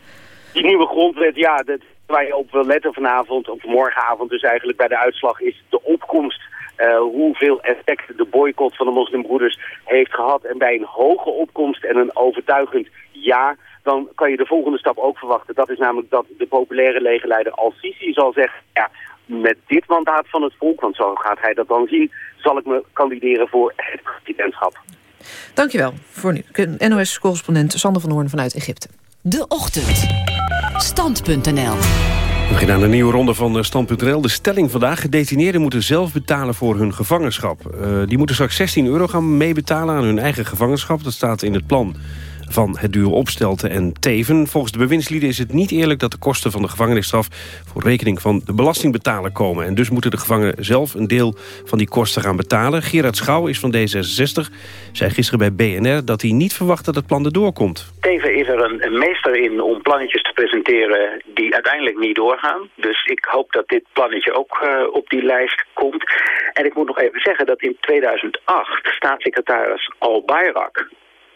Die nieuwe grondwet, ja, dat, waar je op wil letten vanavond, of morgenavond dus eigenlijk bij de uitslag, is de opkomst. Uh, hoeveel effect de boycott van de moslimbroeders heeft gehad. En bij een hoge opkomst en een overtuigend ja dan kan je de volgende stap ook verwachten. Dat is namelijk dat de populaire legerleider Al-Sisi zal zeggen... ja, met dit mandaat van het volk, want zo gaat hij dat dan zien... zal ik me kandideren voor het presidentschap. Dankjewel voor nu. NOS-correspondent Sander van Hoorn vanuit Egypte. De Ochtend. Stand.nl we beginnen aan een nieuwe ronde van Stand.nl. De stelling vandaag. Gedetineerden moeten zelf betalen voor hun gevangenschap. Uh, die moeten straks 16 euro gaan meebetalen aan hun eigen gevangenschap. Dat staat in het plan van het duo Opstelten en Teven. Volgens de bewindslieden is het niet eerlijk dat de kosten van de gevangenisstraf... voor rekening van de belastingbetaler komen. En dus moeten de gevangenen zelf een deel van die kosten gaan betalen. Gerard Schouw is van D66. Zei gisteren bij BNR dat hij niet verwacht dat het plan erdoor komt. Teven is er een, meester in om plannetjes te presenteren die uiteindelijk niet doorgaan. Dus ik hoop dat dit plannetje ook uh, op die lijst komt. En ik moet nog even zeggen dat in 2008 staatssecretaris Al Bayrak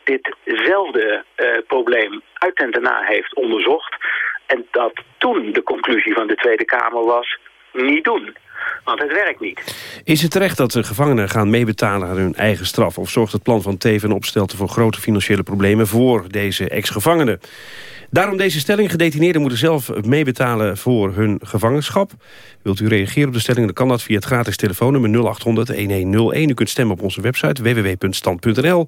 ditzelfde uh, probleem uit en heeft onderzocht. En dat toen de conclusie van de Tweede Kamer was, niet doen. Want het werkt niet. Is het terecht dat de gevangenen gaan meebetalen aan hun eigen straf? Of zorgt het plan van Teven opstelten voor grote financiële problemen voor deze ex-gevangenen? Daarom deze stelling. Gedetineerden moeten zelf meebetalen voor hun gevangenschap. Wilt u reageren op de stelling, dan kan dat via het gratis telefoonnummer 0800-1101. U kunt stemmen op onze website www.stand.nl.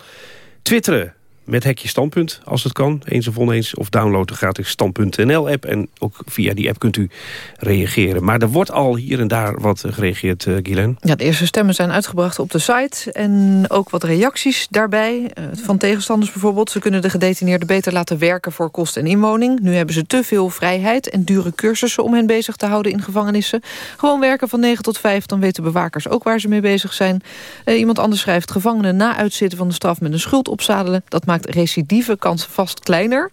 Twitteren met hekje standpunt, als het kan. Eens of oneens. Of download de gratis stand.nl-app. En ook via die app kunt u reageren. Maar er wordt al hier en daar wat gereageerd, uh, Guylaine. Ja, de eerste stemmen zijn uitgebracht op de site. En ook wat reacties daarbij. Uh, van tegenstanders bijvoorbeeld. Ze kunnen de gedetineerden beter laten werken voor kost en inwoning. Nu hebben ze te veel vrijheid en dure cursussen om hen bezig te houden in gevangenissen. Gewoon werken van 9 tot 5, dan weten bewakers ook waar ze mee bezig zijn. Uh, iemand anders schrijft, gevangenen na uitzitten van de straf met een schuld opzadelen. Dat maakt maakt recidieve vast kleiner.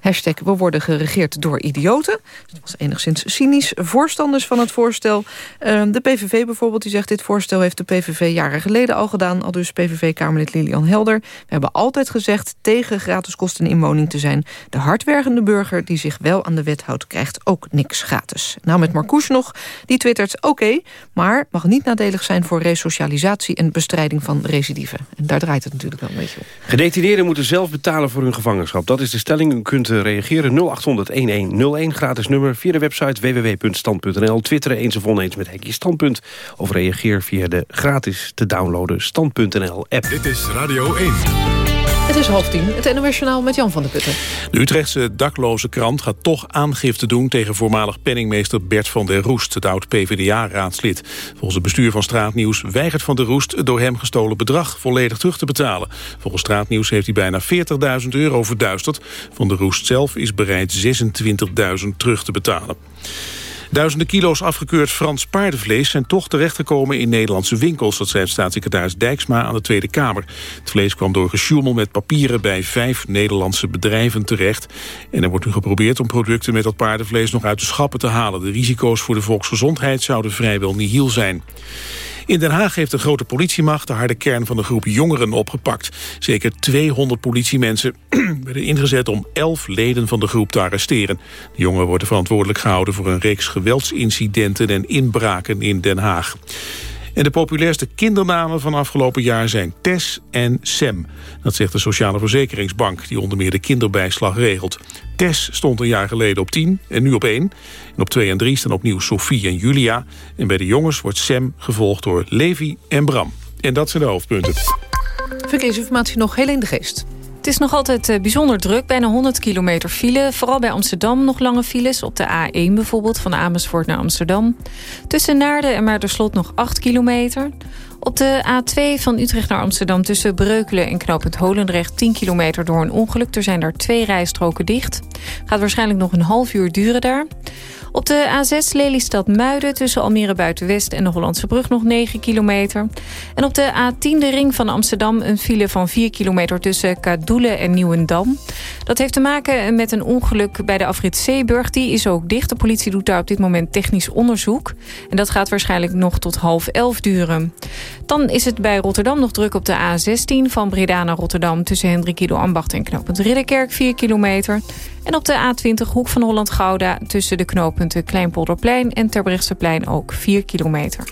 Hashtag we worden geregeerd door idioten. Dat was enigszins cynisch. Voorstanders van het voorstel. Uh, de PVV bijvoorbeeld, die zegt dit voorstel heeft de PVV jaren geleden al gedaan. Al dus PVV-Kamerlid Lilian Helder. We hebben altijd gezegd tegen gratis kosten in woning te zijn. De hardwerkende burger die zich wel aan de wet houdt... krijgt ook niks gratis. Nou met Marcouch nog, die twittert... oké, maar mag niet nadelig zijn voor resocialisatie... en bestrijding van recidieven. En daar draait het natuurlijk wel een beetje op. Gedetineerden moeten zelf betalen voor hun gevangenschap. Dat is de stelling. U kunt eh, reageren 0800-1101, gratis nummer... via de website www.stand.nl. Twitteren eens of oneens met Hekje Standpunt. Of reageer via de gratis te downloaden Stand.nl app. Dit is Radio 1. Het is half tien, het NOS met Jan van der Putten. De Utrechtse dakloze krant gaat toch aangifte doen... tegen voormalig penningmeester Bert van der Roest, het oud-PVDA-raadslid. Volgens het bestuur van Straatnieuws weigert van der Roest... het door hem gestolen bedrag volledig terug te betalen. Volgens Straatnieuws heeft hij bijna 40.000 euro verduisterd. Van der Roest zelf is bereid 26.000 terug te betalen. Duizenden kilo's afgekeurd Frans paardenvlees zijn toch terechtgekomen in Nederlandse winkels. Dat zei staatssecretaris Dijksma aan de Tweede Kamer. Het vlees kwam door gesjoemel met papieren bij vijf Nederlandse bedrijven terecht. En er wordt nu geprobeerd om producten met dat paardenvlees nog uit de schappen te halen. De risico's voor de volksgezondheid zouden vrijwel nihil zijn. In Den Haag heeft de grote politiemacht de harde kern van de groep jongeren opgepakt. Zeker 200 politiemensen *clears throat* werden ingezet om 11 leden van de groep te arresteren. De jongeren worden verantwoordelijk gehouden voor een reeks geweldsincidenten en inbraken in Den Haag. En de populairste kindernamen van afgelopen jaar zijn Tess en Sam. Dat zegt de Sociale Verzekeringsbank, die onder meer de kinderbijslag regelt. Tess stond een jaar geleden op 10 en nu op 1. En op 2 en 3 staan opnieuw Sophie en Julia. En bij de jongens wordt Sam gevolgd door Levi en Bram. En dat zijn de hoofdpunten. Verkeersinformatie nog heel in de geest. Het is nog altijd eh, bijzonder druk, bijna 100 kilometer file. Vooral bij Amsterdam nog lange files. Op de A1 bijvoorbeeld, van Amersfoort naar Amsterdam. Tussen Naarden en Maarderslot nog 8 kilometer. Op de A2 van Utrecht naar Amsterdam tussen Breukelen en knooppunt Holendrecht 10 kilometer door een ongeluk. Er zijn daar twee rijstroken dicht. Gaat waarschijnlijk nog een half uur duren daar. Op de A6 Lelystad-Muiden tussen Almere Buitenwest en de Hollandse Brug nog 9 kilometer. En op de A10 de ring van Amsterdam een file van 4 kilometer tussen Kadoelen en Nieuwendam. Dat heeft te maken met een ongeluk bij de afrit Zeeburg. Die is ook dicht. De politie doet daar op dit moment technisch onderzoek. En dat gaat waarschijnlijk nog tot half elf duren. Dan is het bij Rotterdam nog druk op de A16 van Breda naar Rotterdam... tussen Hendrik Ambacht en knooppunt Ridderkerk 4 kilometer. En op de A20 Hoek van Holland-Gouda tussen de knooppunten Kleinpolderplein en Terbrechtseplein ook 4 kilometer.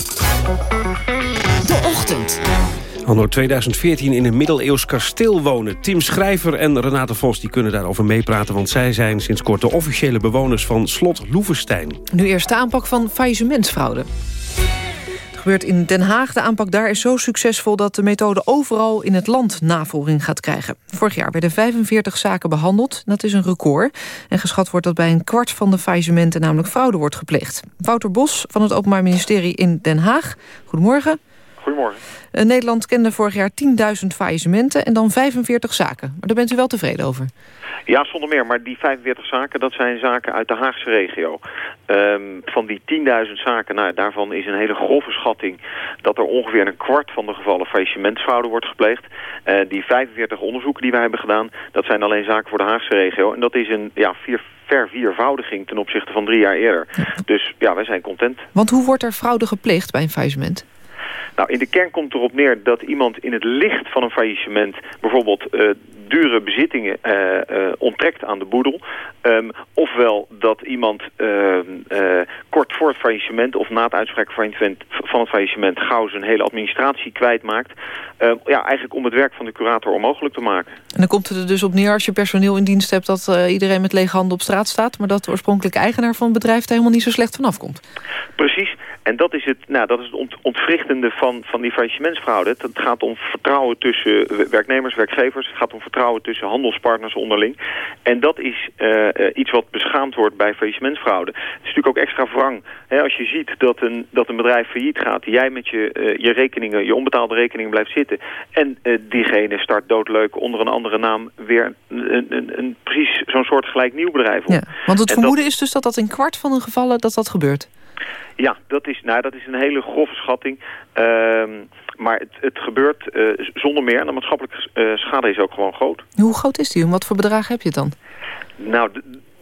De Ochtend. Anno 2014 in een middeleeuws kasteel wonen. Tim Schrijver en Renate Vos die kunnen daarover meepraten... want zij zijn sinds kort de officiële bewoners van slot Loevestein. Nu eerst de aanpak van faillissementsfraude gebeurt in Den Haag. De aanpak daar is zo succesvol dat de methode overal in het land navolging gaat krijgen. Vorig jaar werden 45 zaken behandeld. Dat is een record. En geschat wordt dat bij een kwart van de faillissementen namelijk fraude wordt gepleegd. Wouter Bos van het Openbaar Ministerie in Den Haag. Goedemorgen. Goedemorgen. Eh, Nederland kende vorig jaar 10.000 faillissementen en dan 45 zaken. Maar daar bent u wel tevreden over? Ja, zonder meer. Maar die 45 zaken, dat zijn zaken uit de Haagse regio. Ehm, van die 10.000 zaken, nou, daarvan is een hele grove schatting... dat er ongeveer een kwart van de gevallen faillissementsfraude wordt gepleegd. Uh, die 45 onderzoeken die wij hebben gedaan, dat zijn alleen zaken voor de Haagse regio. En dat is een ja, vier, verviervoudiging ten opzichte van drie jaar eerder. Dus ja, wij zijn content. Want hoe wordt er fraude gepleegd bij een faillissement? Nou, in de kern komt erop neer dat iemand in het licht van een faillissement... bijvoorbeeld uh, dure bezittingen uh, uh, onttrekt aan de boedel. Um, ofwel dat iemand uh, kort voor het faillissement of na het uitspreken van het faillissement gauw zijn hele administratie kwijtmaakt. Ehm, ja, eigenlijk om het werk van de curator onmogelijk te maken. En dan komt het er dus op neer als je personeel in dienst hebt dat iedereen met lege handen op straat staat, maar dat de oorspronkelijke eigenaar van het bedrijf er helemaal niet zo slecht vanaf komt. Precies. En dat is het, nou, dat is het ontwrichtende van, van die faillissementsfraude. Het gaat om vertrouwen tussen werknemers, werkgevers. Het gaat om vertrouwen tussen handelspartners onderling. En dat is uh, iets wat beschaamd wordt bij faillissementsfraude. Het is natuurlijk ook extra wrang. Hè, als je ziet dat een, dat een bedrijf failliet gaat, jij met je, uh, je rekeningen, je onbetaalde rekeningen blijft zitten. En diegene start doodleuk onder een andere naam weer een, een, een precies zo'n soort gelijk nieuw bedrijf op. Ja, want het vermoeden is dus dat dat in kwart van de gevallen dat dat gebeurt. Ja, dat is, nou, dat is een hele grove schatting. Ehm, maar het, het gebeurt uh, zonder meer. En de maatschappelijke uh, schade is ook gewoon groot. Hoe groot is die? En wat voor bedrag heb je het dan? Nou,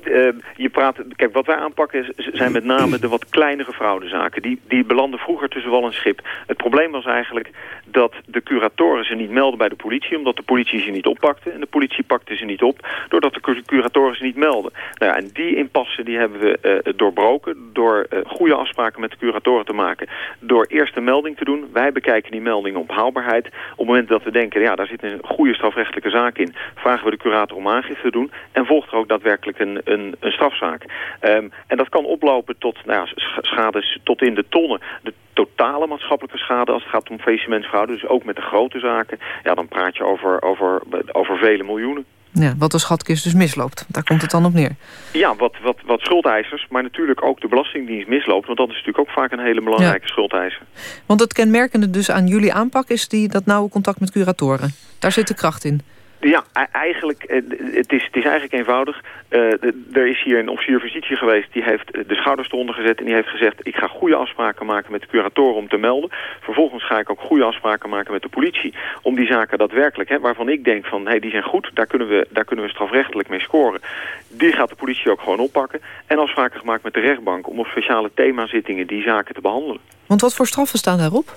uh, je praat, kijk, wat wij aanpakken zijn met name de wat kleinere fraudezaken. Die, die belanden vroeger tussen wal en schip. Het probleem was eigenlijk dat de curatoren ze niet melden bij de politie... omdat de politie ze niet oppakte. En de politie pakte ze niet op doordat de curatoren ze niet melden. Nou ja, en die impasse die hebben we uh, doorbroken... door uh, goede afspraken met de curatoren te maken. Door eerst een melding te doen. Wij bekijken die melding op haalbaarheid. Op het moment dat we denken, ja, daar zit een goede strafrechtelijke zaak in... vragen we de curator om aangifte te doen. En volgt er ook daadwerkelijk een, een, een strafzaak. Um, en dat kan oplopen tot nou ja, schades tot in de tonnen. De totale maatschappelijke schade als het gaat om faillissementfraude, dus ook met de grote zaken, ja, dan praat je over, over, over vele miljoenen. Ja, wat de schatkist dus misloopt. Daar komt het dan op neer. Ja, wat, wat, wat schuldeisers, maar natuurlijk ook de Belastingdienst misloopt. Want dat is natuurlijk ook vaak een hele belangrijke ja. schuldeiser. Want het kenmerkende dus aan jullie aanpak is die, dat nauwe contact met curatoren. Daar zit de kracht in. Ja, eigenlijk, het is, het is eigenlijk eenvoudig. Uh, er is hier een officier van justitie geweest, die heeft de schouders eronder gezet en die heeft gezegd, ik ga goede afspraken maken met de curatoren om te melden. Vervolgens ga ik ook goede afspraken maken met de politie om die zaken daadwerkelijk, hè, waarvan ik denk van, hé, hey, die zijn goed, daar kunnen, we, daar kunnen we strafrechtelijk mee scoren. Die gaat de politie ook gewoon oppakken en afspraken gemaakt met de rechtbank om op speciale themazittingen die zaken te behandelen. Want wat voor straffen staan daarop?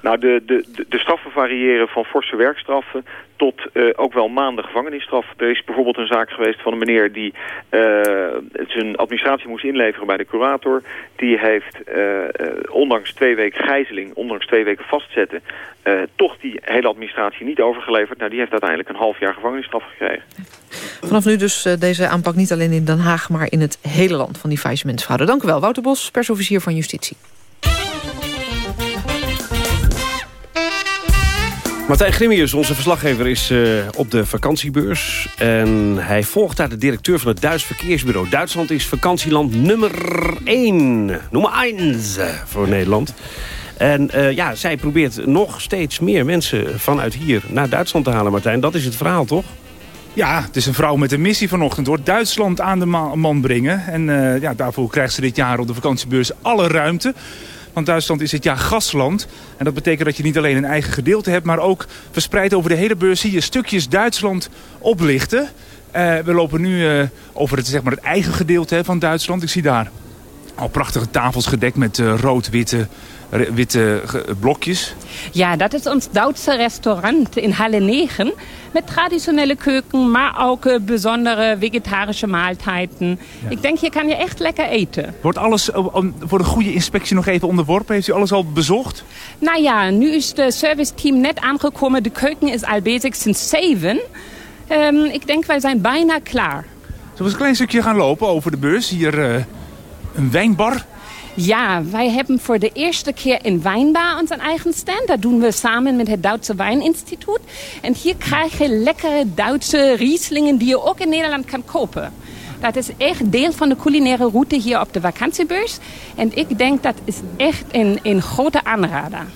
Nou, de, de, de straffen variëren van forse werkstraffen tot uh, ook wel maanden gevangenisstraf. Er is bijvoorbeeld een zaak geweest van een meneer die uh, zijn administratie moest inleveren bij de curator. Die heeft uh, ondanks twee weken gijzeling, ondanks twee weken vastzetten, toch die hele administratie niet overgeleverd. Nou, die heeft uiteindelijk een half jaar gevangenisstraf gekregen. Vanaf nu dus deze aanpak niet alleen in Den Haag, maar in het hele land van die faillissementsfraude. Dank u wel, Wouter Bos, persofficier van Justitie. Martijn Grimius, onze verslaggever, is uh, op de vakantiebeurs. En hij volgt daar de directeur van het Duits Verkeersbureau. Duitsland is vakantieland nummer 1. Nummer 1 voor Nederland. En uh, ja, zij probeert nog steeds meer mensen vanuit hier naar Duitsland te halen, Martijn. Dat is het verhaal, toch? Ja, het is een vrouw met een missie vanochtend hoor. Duitsland aan de man brengen. En ja, daarvoor krijgt ze dit jaar op de vakantiebeurs alle ruimte. Want Duitsland is dit jaar gasland. En dat betekent dat je niet alleen een eigen gedeelte hebt... maar ook verspreid over de hele beurs zie je stukjes Duitsland oplichten. Uh, we lopen nu uh, over het, zeg maar, het eigen gedeelte van Duitsland. Ik zie daar al prachtige tafels gedekt met uh, rood-witte witte blokjes. Ja, dat is ons Duitse restaurant in Halle 9. Met traditionele keuken, maar ook uh, bijzondere vegetarische maaltijden. Ja. Ik denk, hier kan je echt lekker eten. Wordt alles voor een goede inspectie nog even onderworpen? Heeft u alles al bezocht? Nou ja, nu is het serviceteam net aangekomen. De keuken is al bezig sinds 7. Um, ik denk, wij zijn bijna klaar. Zullen we eens een klein stukje gaan lopen over de beurs? Hier uh, een wijnbar. Ja, wij hebben voor de eerste keer in Wijnbar onze eigen stand. Dat doen we samen met het Duitse Wijninstituut. En hier krijg je lekkere Duitse Rieslingen die je ook in Nederland kan kopen. Dat is echt deel van de culinaire route hier op de vakantiebeurs. En ik denk dat is echt een, een grote aanrader.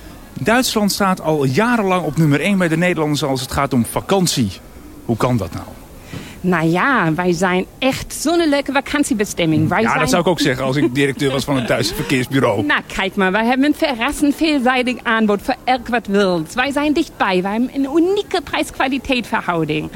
Duitsland staat al jarenlang op nummer 1 bij de Nederlanders als het gaat om vakantie. Hoe kan dat nou? Nou ja, wij zijn echt zo'n leuke vakantiebestemming. Wij ja, zijn... dat zou ik ook zeggen als ik directeur was van het Duitse verkeersbureau. *laughs* Nou, kijk maar, wij hebben een verrassend veelzijdig aanbod voor elk wat wilt. Wij zijn dichtbij, wij hebben een unieke prijs-kwaliteit verhouding.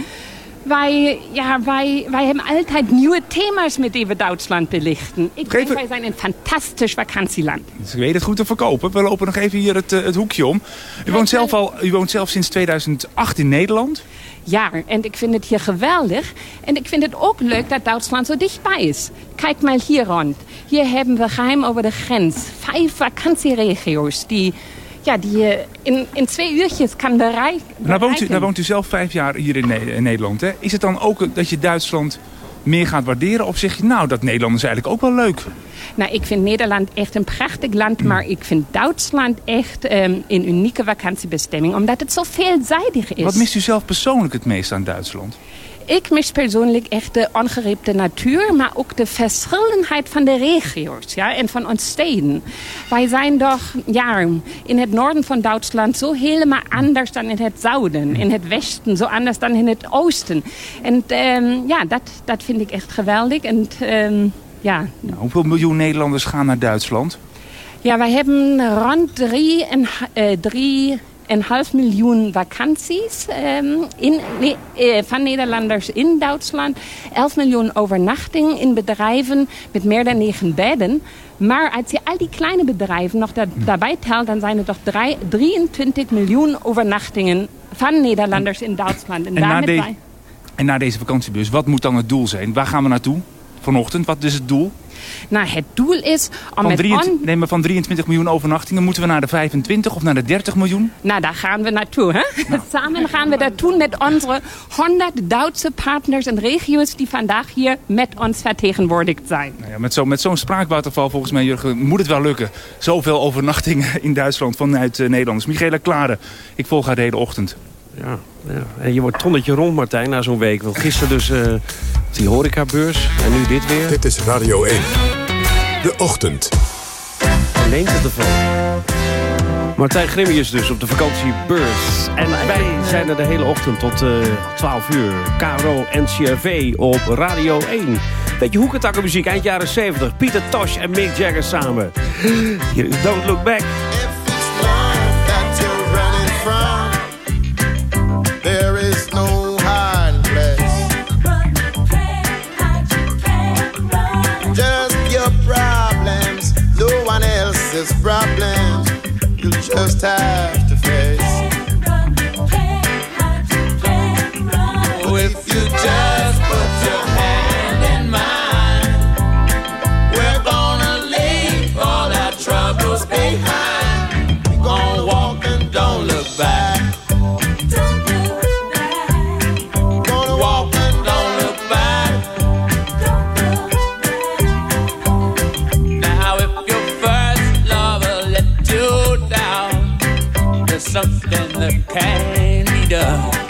Wij, ja, wij, wij hebben altijd nieuwe thema's met die we Duitsland belichten. Ik Geef denk, wij zijn een fantastisch vakantieland. Dus ik weet het goed te verkopen. We lopen nog even hier het, het hoekje om. U woont, zelf al, u woont zelf sinds 2008 in Nederland. Ja, en ik vind het hier geweldig. En ik vind het ook leuk dat Duitsland zo dichtbij is. Kijk maar hier rond. Hier hebben we geheim over de grens vijf vakantieregio's die, ja, die je in, in twee uurtjes kan bereiken. Nou woont, u, nou woont u zelf vijf jaar hier in, in Nederland. Hè? Is het dan ook dat je Duitsland meer gaat waarderen? Of zeg je, nou, dat Nederland is eigenlijk ook wel leuk? Nou, ik vind Nederland echt een prachtig land, maar ik vind Duitsland echt um, een unieke vakantiebestemming, omdat het zo veelzijdig is. Wat mist u zelf persoonlijk het meest aan Duitsland? Ik mis persoonlijk echt de ongerepte natuur, maar ook de verschillenheid van de regio's ja, en van ons steden. Wij zijn toch ja, in het noorden van Duitsland zo helemaal anders dan in het zuiden. In het westen zo anders dan in het oosten. En um, ja, dat, dat vind ik echt geweldig. En um, Ja. Nou, hoeveel miljoen Nederlanders gaan naar Duitsland? Ja, wij hebben rond drie en, uh, drie een half miljoen vakanties um, in, uh, van Nederlanders in Duitsland. 11 miljoen overnachtingen in bedrijven met meer dan 9 bedden. Maar als je al die kleine bedrijven nog da daarbij telt... dan zijn er toch 3, 23 miljoen overnachtingen van Nederlanders in Duitsland. En, en, na de, en na deze vakantiebus, wat moet dan het doel zijn? Waar gaan we naartoe vanochtend? Wat is het doel? Nou, het doel is om van, met 23, on... nee, maar van 23 miljoen overnachtingen moeten we naar de 25 of naar de 30 miljoen? Nou, daar gaan we naartoe. Hè? Nou. *laughs* Samen gaan we dat doen met onze 100 Duitse partners en regio's die vandaag hier met ons vertegenwoordigd zijn. Nou ja, met zo'n met zo'n spraakwaterval volgens mij, Jurgen, moet het wel lukken. Zoveel overnachtingen in Duitsland vanuit uh, Nederlanders. Michela Klare, ik volg haar de hele ochtend. Ja, ja. En je wordt tonnetje rond, Martijn, na zo'n week. Want gisteren dus uh, die horecabeurs en nu dit weer. Dit is Radio 1. De ochtend. Leent het ervan. Martijn Grimmius dus op de vakantiebeurs. En wij zijn er de hele ochtend tot uh, 12 uur. KRO NCRV op Radio 1. Beetje hoekentakkenmuziek eind jaren 70. Pieter Tosh en Mick Jagger samen. Is Don't Look Back. problems time. Something that can be done.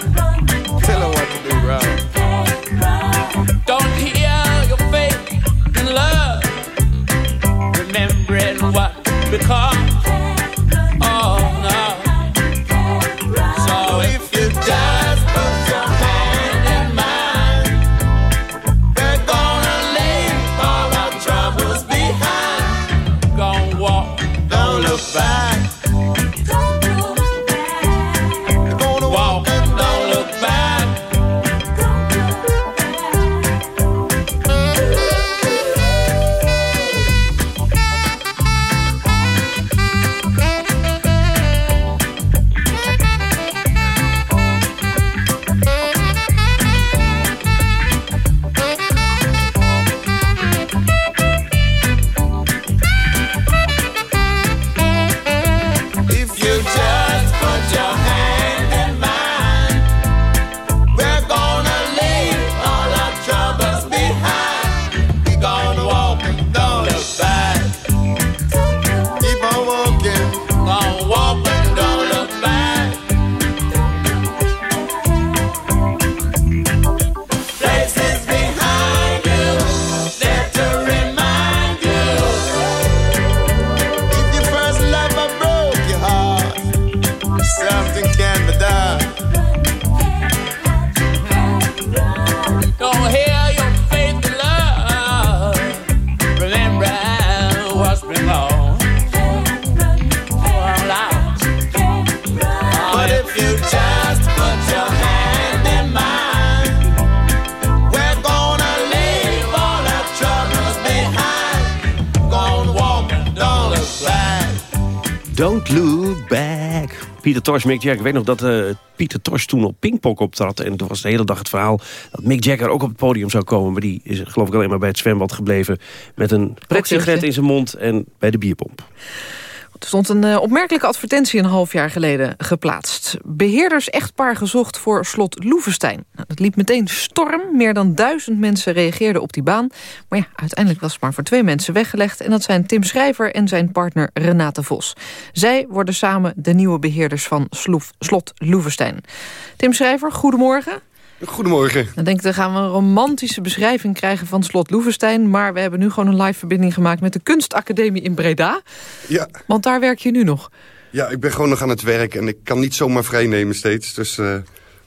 Don't look back. Pieter Tosh, Mick Jagger. Ik weet nog dat uh, Pieter Tosh toen op Pinkpok optrad. En toen was de hele dag het verhaal dat Mick Jagger ook op het podium zou komen. Maar die is geloof ik alleen maar bij het zwembad gebleven. Met een pretsigaret in zijn mond en bij de bierpomp. Er stond een uh, opmerkelijke advertentie een half jaar geleden geplaatst. Beheerders echtpaar gezocht voor slot Loevestein. Nou, dat liep meteen storm. Meer dan duizend mensen reageerden op die baan. Maar ja, uiteindelijk was het maar voor twee mensen weggelegd. En dat zijn Tim Schrijver en zijn partner Renate Vos. Zij worden samen de nieuwe beheerders van slot Loevestein. Tim Schrijver, goedemorgen. Goedemorgen. Dan denk ik, dan gaan we een romantische beschrijving krijgen van slot Loevestein. Maar we hebben nu gewoon een live verbinding gemaakt met de kunstacademie in Breda. Ja. Want daar werk je nu nog. Ja, ik ben gewoon nog aan het werk en ik kan niet zomaar vrij nemen steeds. Dus uh,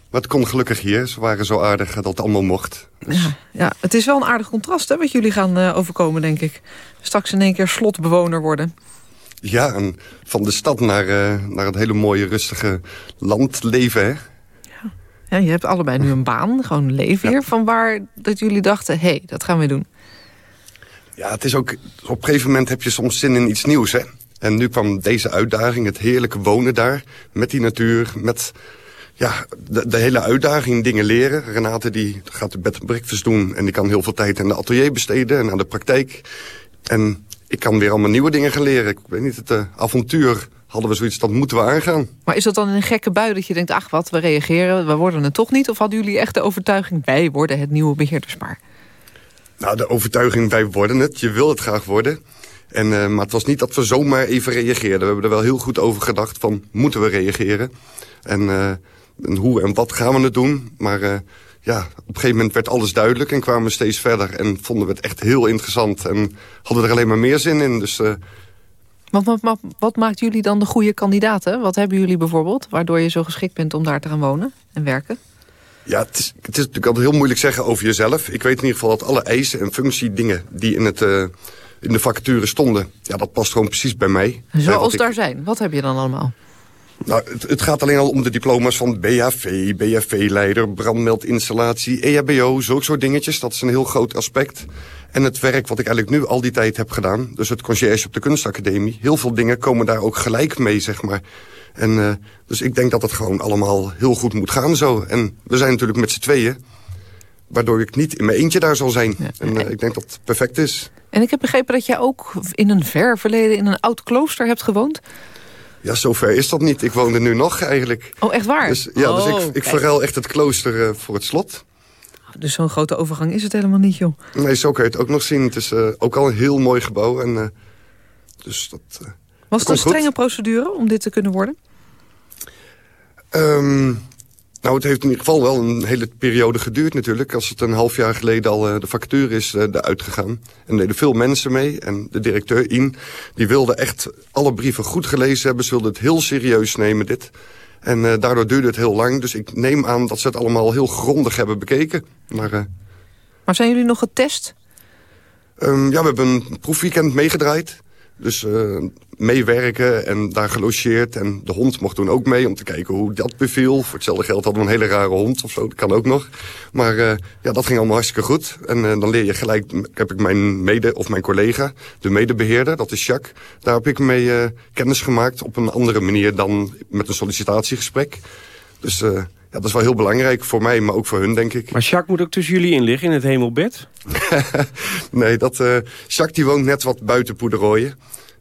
Maar het kon gelukkig hier. Ze waren zo aardig dat het allemaal mocht. Ja, ja, het is wel een aardig contrast hè, wat jullie gaan eh, overkomen, denk ik. Straks in één keer slotbewoner worden. Ja, en van de stad naar, eh, naar het hele mooie, rustige landleven, hè? Ja, je hebt allebei nu een baan, gewoon leven hier. Van waar dat jullie dachten, hé, hey, dat gaan we doen. Ja, het is ook... Op een gegeven moment heb je soms zin in iets nieuws, hè? En nu kwam deze uitdaging, het heerlijke wonen daar... met die natuur, met ja, de, de, hele uitdaging, dingen leren. Renate die gaat de bed en breakfast doen... en die kan heel veel tijd in de atelier besteden en aan de praktijk. En ik kan weer allemaal nieuwe dingen gaan leren. Ik weet niet, het uh, avontuur hadden we zoiets, dat moeten we aangaan. Maar is dat dan een gekke bui dat je denkt... ach wat, we reageren, we worden het toch niet? Of hadden jullie echt de overtuiging... wij worden het nieuwe beheerderspaar? Nou, de overtuiging, wij worden het. Je wil het graag worden. En, uh, maar het was niet dat we zomaar even reageerden. We hebben er wel heel goed over gedacht van, moeten we reageren? En, uh, en hoe en wat gaan we het doen? Maar uh, ja, op een gegeven moment werd alles duidelijk en kwamen we steeds verder. En vonden we het echt heel interessant. En hadden er alleen maar meer zin in. Dus... Wat, wat, wat, wat, maakt jullie dan de goede kandidaten? Wat hebben jullie bijvoorbeeld, waardoor je zo geschikt bent om daar te gaan wonen en werken? Ja, het is, het is natuurlijk altijd heel moeilijk zeggen over jezelf. Ik weet in ieder geval dat alle eisen en functiedingen die in, het, uh, in de vacature stonden... ja, dat past gewoon precies bij mij. Zoals daar ik... zijn. Wat heb je dan allemaal? Nou, het, het, gaat alleen al om de diploma's van BHV, BHV-leider, brandmeldinstallatie, EHBO, zulke soort dingetjes. Dat is een heel groot aspect. En het werk wat ik eigenlijk nu al die tijd heb gedaan, dus het conciërge op de kunstacademie, heel veel dingen komen daar ook gelijk mee, zeg maar. En uh, dus ik denk dat het gewoon allemaal heel goed moet gaan zo. En we zijn natuurlijk met z'n tweeën, waardoor ik niet in mijn eentje daar zal zijn. Ja. En uh, ik denk dat het perfect is. En ik heb begrepen dat jij ook in een ver verleden in een oud klooster hebt gewoond. Ja, zover is dat niet. Ik woon er nu nog eigenlijk. Oh, echt waar? Dus, ja, oh, dus ik, ik verruil echt het klooster uh, voor het slot. Dus zo'n grote overgang is het helemaal niet, joh. Nee, zo kan je het ook nog zien. Het is uh, ook al een heel mooi gebouw. En, uh, dus dat, Was het een strenge goed. procedure om dit te kunnen worden? Um, nou, het heeft in ieder geval wel een hele periode geduurd natuurlijk. Als het een half jaar geleden al uh, de factuur is uh, eruit gegaan. En er deden veel mensen mee. En de directeur, In, die wilde echt alle brieven goed gelezen hebben. Ze wilde het heel serieus nemen, dit. En uh, daardoor duurde het heel lang. Dus ik neem aan dat ze het allemaal heel grondig hebben bekeken. Maar, maar zijn jullie nog getest? Um, ja, we hebben een proefweekend meegedraaid. Dus uh, meewerken en daar gelogeerd. En de hond mocht toen ook mee om te kijken hoe dat beviel. Voor hetzelfde geld hadden we een hele rare hond of zo. Dat kan ook nog. Maar uh, ja, dat ging allemaal hartstikke goed. En uh, dan leer je gelijk, heb ik mijn mede of mijn collega, de medebeheerder, dat is Jacques. Daar heb ik mee kennis gemaakt op een andere manier dan met een sollicitatiegesprek. Dus ja, dat is wel heel belangrijk voor mij, maar ook voor hun, denk ik. Maar Jacques moet ook tussen jullie in liggen, in het hemelbed? *laughs* nee, dat, uh, Jacques die woont net wat buiten Poederooien.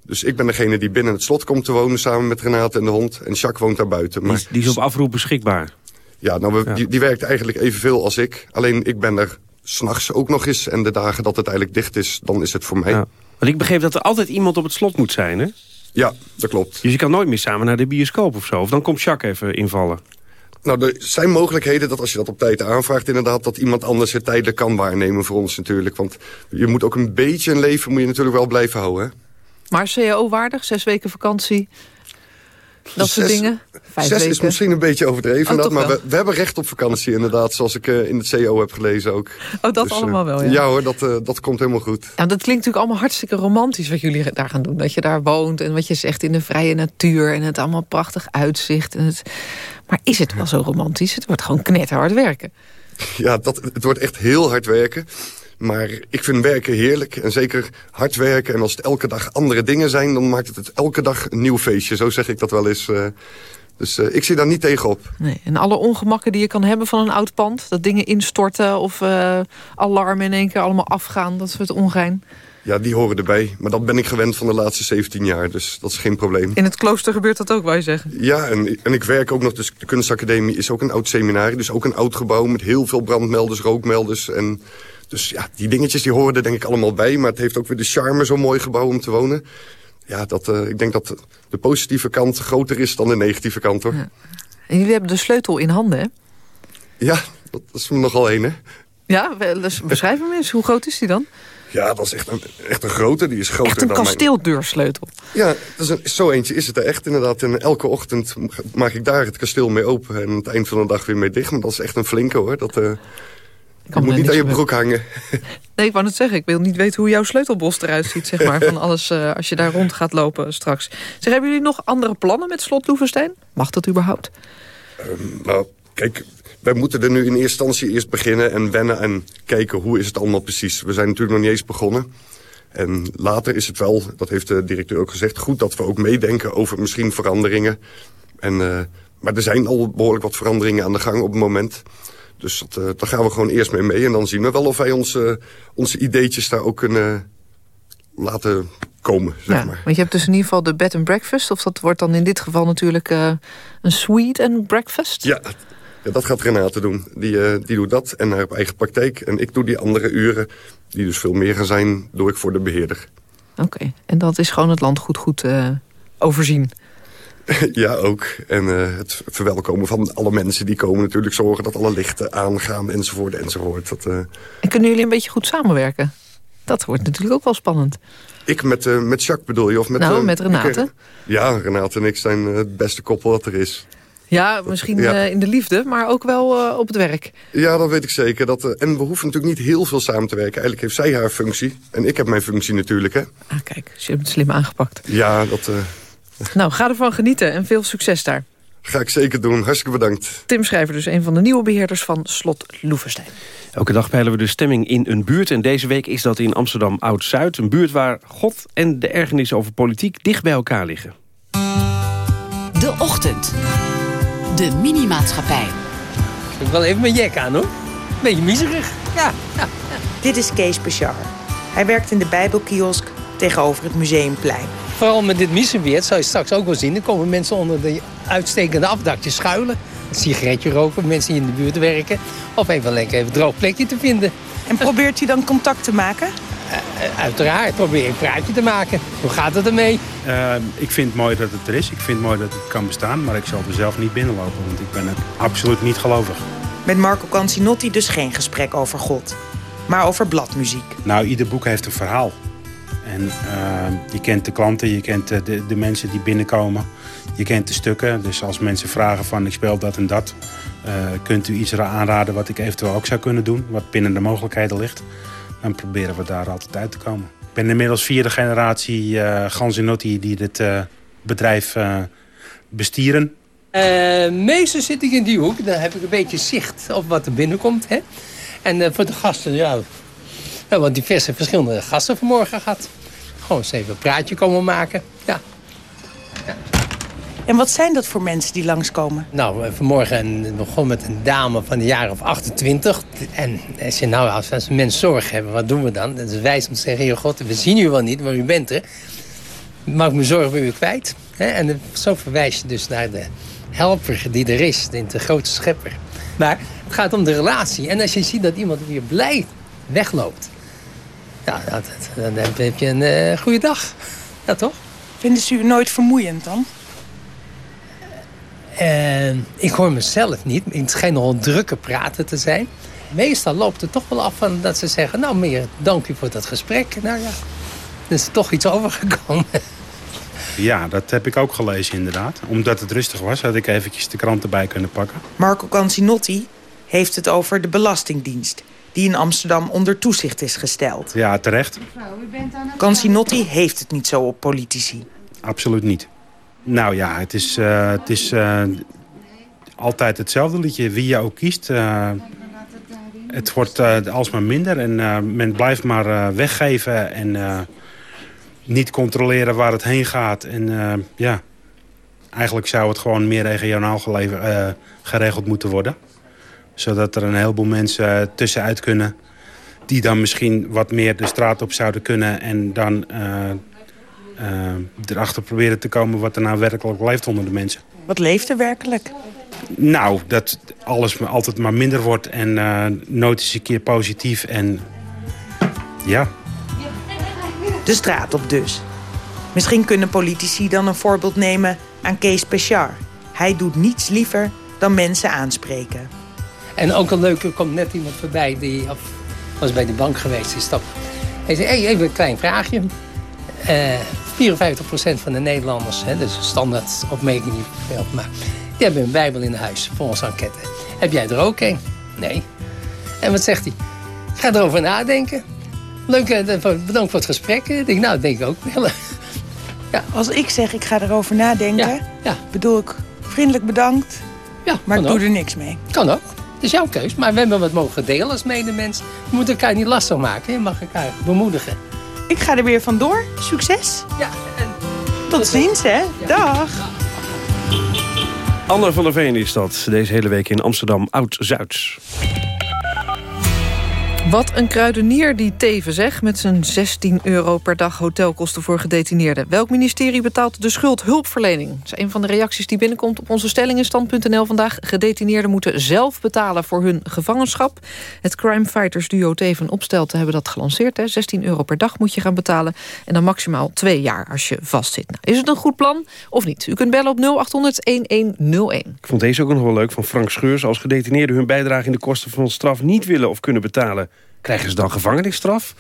Dus ik ben degene die binnen het slot komt te wonen samen met Renate en de hond. En Jacques woont daar buiten. Maar... Die, is, die is op afroep beschikbaar? Ja, nou, we, ja. Die, die werkt eigenlijk evenveel als ik. Alleen ik ben er s'nachts ook nog eens. En de dagen dat het eigenlijk dicht is, dan is het voor mij. Ja. Want ik begreep dat er altijd iemand op het slot moet zijn, hè? Ja, dat klopt. Dus je kan nooit meer samen naar de bioscoop of zo? Of dan komt Jacques even invallen? Nou, er zijn mogelijkheden dat als je dat op tijd aanvraagt... inderdaad, dat iemand anders het tijdelijk kan waarnemen voor ons natuurlijk. Want je moet ook een beetje een leven moet je natuurlijk wel blijven houden. Maar CAO-waardig, zes weken vakantie, dat zes, soort dingen? Vijf zes weken. is misschien een beetje overdreven, oh, dat, maar we, we, hebben recht op vakantie inderdaad... zoals ik uh, in het CO heb gelezen ook. Oh, dat dus, allemaal wel, ja? Ja hoor, dat, uh, dat komt helemaal goed. Ja, dat klinkt natuurlijk allemaal hartstikke romantisch wat jullie daar gaan doen. Dat je daar woont en wat je zegt in de vrije natuur... en het allemaal prachtig uitzicht. En het... Maar is het wel zo romantisch? Het wordt gewoon knetterhard werken. Ja, dat, het wordt echt heel hard werken. Maar ik vind werken heerlijk en zeker hard werken. En als het elke dag andere dingen zijn, dan maakt het, het elke dag een nieuw feestje. Zo zeg ik dat wel eens. Uh, dus uh, ik zie daar niet tegenop. Nee, en alle ongemakken die je kan hebben van een oud pand... dat dingen instorten of uh, alarmen in één keer allemaal afgaan... dat soort ongein. Ja, die horen erbij. Maar dat ben ik gewend van de laatste 17 jaar. Dus dat is geen probleem. In het klooster gebeurt dat ook, wou je zeggen? Ja, en, en ik werk ook nog... Dus de kunstacademie is ook een oud seminarie. Dus ook een oud gebouw met heel veel brandmelders, rookmelders... en dus ja, die dingetjes die horen er denk ik allemaal bij. Maar het heeft ook weer de charme, zo'n mooi gebouw om te wonen. Ja, dat, uh, ik denk dat de positieve kant groter is dan de negatieve kant, hoor. Ja. En jullie hebben de sleutel in handen, hè? Ja, dat is nogal een, hè? Ja, dus beschrijf hem eens. Hoe groot is die dan? Ja, dat is echt een, echt een grote. Die is groter Echt een dan mijn- kasteeldeurssleutel. Ja, dat is een, zo eentje is het er echt inderdaad. En elke ochtend maak ik daar het kasteel mee open... en aan het eind van de dag weer mee dicht. Maar dat is echt een flinke hoor. Dat, eh je moet niet aan je broek hangen. *laughs* Nee, ik wou net zeggen, ik wil niet weten hoe jouw sleutelbos eruit ziet, zeg maar, van alles eh, als je daar rond gaat lopen straks. Zeg, hebben jullie nog andere plannen met slot Loevestein? Mag dat überhaupt? Nou, kijk, wij moeten er nu in eerste instantie eerst beginnen en wennen... en kijken hoe is het allemaal precies. We zijn natuurlijk nog niet eens begonnen. En later is het wel, dat heeft de directeur ook gezegd... goed dat we ook meedenken over misschien veranderingen. En, eh, maar er zijn al behoorlijk wat veranderingen aan de gang op het moment. Dus dat, eh, daar gaan we gewoon eerst mee mee. En dan zien we wel of wij onze, onze ideetjes daar ook kunnen laten komen, zeg ja, maar. want je hebt dus in ieder geval de bed and breakfast, of dat wordt dan in dit geval natuurlijk eh, een suite and breakfast. Ja, ja, dat gaat Renate doen. Die, eh, die doet dat en haar eigen praktijk. En ik doe die andere uren, die dus veel meer gaan zijn, doe ik voor de beheerder. Oké, en dat is gewoon het landgoed goed eh, overzien. *laughs* ja, ook. En eh, het verwelkomen van alle mensen die komen natuurlijk. Zorgen dat alle lichten aangaan enzovoort enzovoort. Dat, eh, En kunnen jullie een beetje goed samenwerken? Dat wordt natuurlijk ook wel spannend. ik met, eh, met Jacques bedoel je? Of met, Nou, met Renate. ik, ja, Renate en ik zijn het beste koppel dat er is. Ja, misschien ja. in de liefde, maar ook wel op het werk. Ja, dat weet ik zeker. Dat, en we hoeven natuurlijk niet heel veel samen te werken. Eigenlijk heeft zij haar functie. En ik heb mijn functie natuurlijk, hè. Ah, kijk, je hebt het slim aangepakt. Ja, dat Nou, ga ervan genieten en veel succes daar. ga ik zeker doen. Hartstikke bedankt. Tim Schrijver, dus een van de nieuwe beheerders van Slot Loevestein. Elke dag peilen we de stemming in een buurt. En deze week is dat in Amsterdam Oud-Zuid. Een buurt waar God en de ergernissen over politiek dicht bij elkaar liggen. De Ochtend. De Minimaatschappij. Ik heb wel even mijn jek aan hoor. Beetje miserig. Ja, ja. Dit is Kees Bechar. Hij werkt in de Bijbelkiosk tegenover het Museumplein. Vooral met dit miezenweer, dat zou je straks ook wel zien. Dan komen mensen onder de uitstekende afdakjes schuilen. Een sigaretje roken, mensen die in de buurt werken. Of even lekker even een droog plekje te vinden. En probeert u dan contact te maken? Eh, uiteraard probeer ik een praatje te maken. Hoe gaat het ermee? Eh, ik vind het mooi dat het er is. Ik vind het mooi dat het kan bestaan. Maar ik zal er zelf niet binnenlopen. Want ik ben het absoluut niet gelovig. Met Marco Cancinotti dus geen gesprek over God. Maar over bladmuziek. Nou, ieder boek heeft een verhaal. En eh, je kent de klanten, je kent de, de, de mensen die binnenkomen. Je kent de stukken. Dus als mensen vragen van ik speel dat en dat... eh, kunt u iets aanraden wat ik eventueel ook zou kunnen doen... wat binnen de mogelijkheden ligt... dan proberen we daar altijd uit te komen. Ik ben inmiddels vierde generatie Ganzinotti die dit eh, bedrijf bestieren. Meestal zit ik in die hoek. Dan heb ik een beetje zicht op wat er binnenkomt. Hè? En voor de gasten, ja... We hebben diverse verschillende gasten vanmorgen gehad. Gewoon eens even een praatje komen maken. Ja. En wat zijn dat voor mensen die langskomen? Nou, eh, vanmorgen begon met een dame van de jaren of 28. En hij zei, nou, als, als een mens zorg hebben, wat doen we dan? Dat is wijs om te zeggen, heer God, we zien u wel niet, maar u bent er. Mag ik mijn zorg bij u kwijt? En zo verwijs je dus naar de helper die er is, de grote schepper. Maar het gaat om de relatie. En als je ziet dat iemand weer blij wegloopt... Ja, dat, dat- dan heb je een eh goede dag. Ja, toch? Vinden ze u nooit vermoeiend dan? En ik hoor mezelf niet. Het schijnt nogal drukke praten te zijn. Meestal loopt het toch wel af van dat ze zeggen... nou, meer dank u voor dat gesprek. Nou ja, er is toch iets overgekomen. Ja, dat heb ik ook gelezen inderdaad. Omdat het rustig was, had ik eventjes de krant erbij kunnen pakken. Marco Cancinotti heeft het over de Belastingdienst... die in Amsterdam onder toezicht is gesteld. Ja, terecht. Cancinotti heeft het niet zo op politici. Absoluut niet. Nou ja, het is, eh, het is eh, altijd hetzelfde liedje. Wie je ook kiest. eh, het wordt alsmaar minder en men blijft maar weggeven en niet controleren waar het heen gaat. En ja, eigenlijk zou het gewoon meer regionaal geregeld moeten worden. Zodat er een heleboel mensen eh, tussenuit kunnen die dan misschien wat meer de straat op zouden kunnen en dan eh, eh, erachter proberen te komen wat er nou werkelijk leeft onder de mensen. Wat leeft er werkelijk? Nou, dat alles maar altijd maar minder wordt en nooit eens een keer positief en ja. De straat op dus. Misschien kunnen politici dan een voorbeeld nemen aan Kees Pechar. Hij doet niets liever dan mensen aanspreken. En ook een leuke, er komt net iemand voorbij die of, was bij de bank geweest. Die stap. Hij zei, hey, even een klein vraagje. Eh 54% van de Nederlanders, hè, dat is een standaard opmerking die vertelt, maar die hebben een Bijbel in huis voor onze enquête. Heb jij er ook een? Nee. En wat zegt hij? Ga erover nadenken. Leuk, eh, bedankt voor het gesprek. Ik denk, nou, dat denk ik ook wel. *laughs* Als ik zeg ik ga erover nadenken, bedoel ik vriendelijk bedankt, maar ik doe ook. er niks mee. Kan ook. Het is jouw keus. Maar we hebben wat mogen delen als medemens. We moeten elkaar niet lastig maken. Je mag elkaar bemoedigen. Ik ga er weer vandoor. Succes. Ja. Tot ziens, hè. Dag. Anne van der Veen is dat, deze hele week in Amsterdam Oud-Zuid. Wat een kruidenier die teven zeg, met zijn 16 euro per dag hotelkosten voor gedetineerden. Welk ministerie betaalt de schuldhulpverlening? Dat is een van de reacties die binnenkomt op onze stelling in vandaag. Gedetineerden moeten zelf betalen voor hun gevangenschap. Het Crime duo Teven Opstelten hebben dat gelanceerd. Hè. 16 euro per dag moet je gaan betalen en dan maximaal twee jaar als je vastzit. Nou, is het een goed plan of niet? U kunt bellen op 0800-1101. Ik vond deze ook nog wel leuk van Frank Scheurs. Als gedetineerden hun bijdrage in de kosten van straf niet willen of kunnen betalen... krijgen ze dan gevangenisstraf?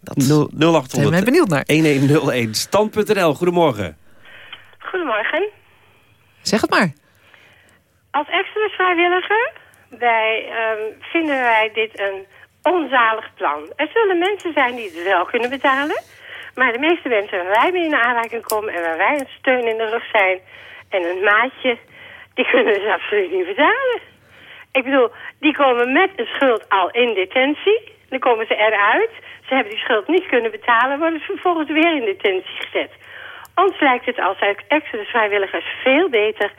Dat 0800 zijn wij benieuwd naar. 1101. Stand.nl, goedemorgen. Goedemorgen. Zeg het maar. Als extra-vrijwilliger wij, ehm, vinden wij dit een onzalig plan. Er zullen mensen zijn die het wel kunnen betalen. Maar de meeste mensen waar wij mee in aanraking komen... en waar wij een steun in de rug zijn en een maatje... die kunnen het absoluut niet betalen. Ik bedoel, die komen met een schuld al in detentie. Dan komen ze eruit. Ze hebben die schuld niet kunnen betalen... worden ze vervolgens weer in detentie gezet. Ons lijkt het als ex-vrijwilligers veel beter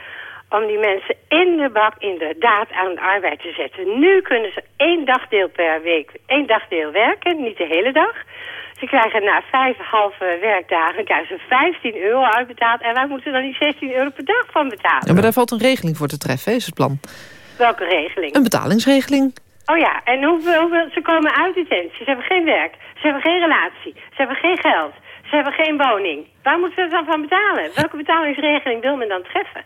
om die mensen in de bak inderdaad aan de arbeid te zetten. Nu kunnen ze één dagdeel per week, één dagdeel werken, niet de hele dag. Ze krijgen na vijf halve werkdagen krijgen ze 15 euro uitbetaald... en wij moeten dan die 16 euro per dag van betalen. Ja, maar daar valt een regeling voor te treffen, is het plan. Welke regeling? Een betalingsregeling. Oh ja, en hoeveel, hoeveel, ze komen uit detentie. Ze hebben geen werk. Ze hebben geen relatie. Ze hebben geen geld. Ze hebben geen woning. Waar moeten ze dan van betalen? Welke betalingsregeling wil men dan treffen?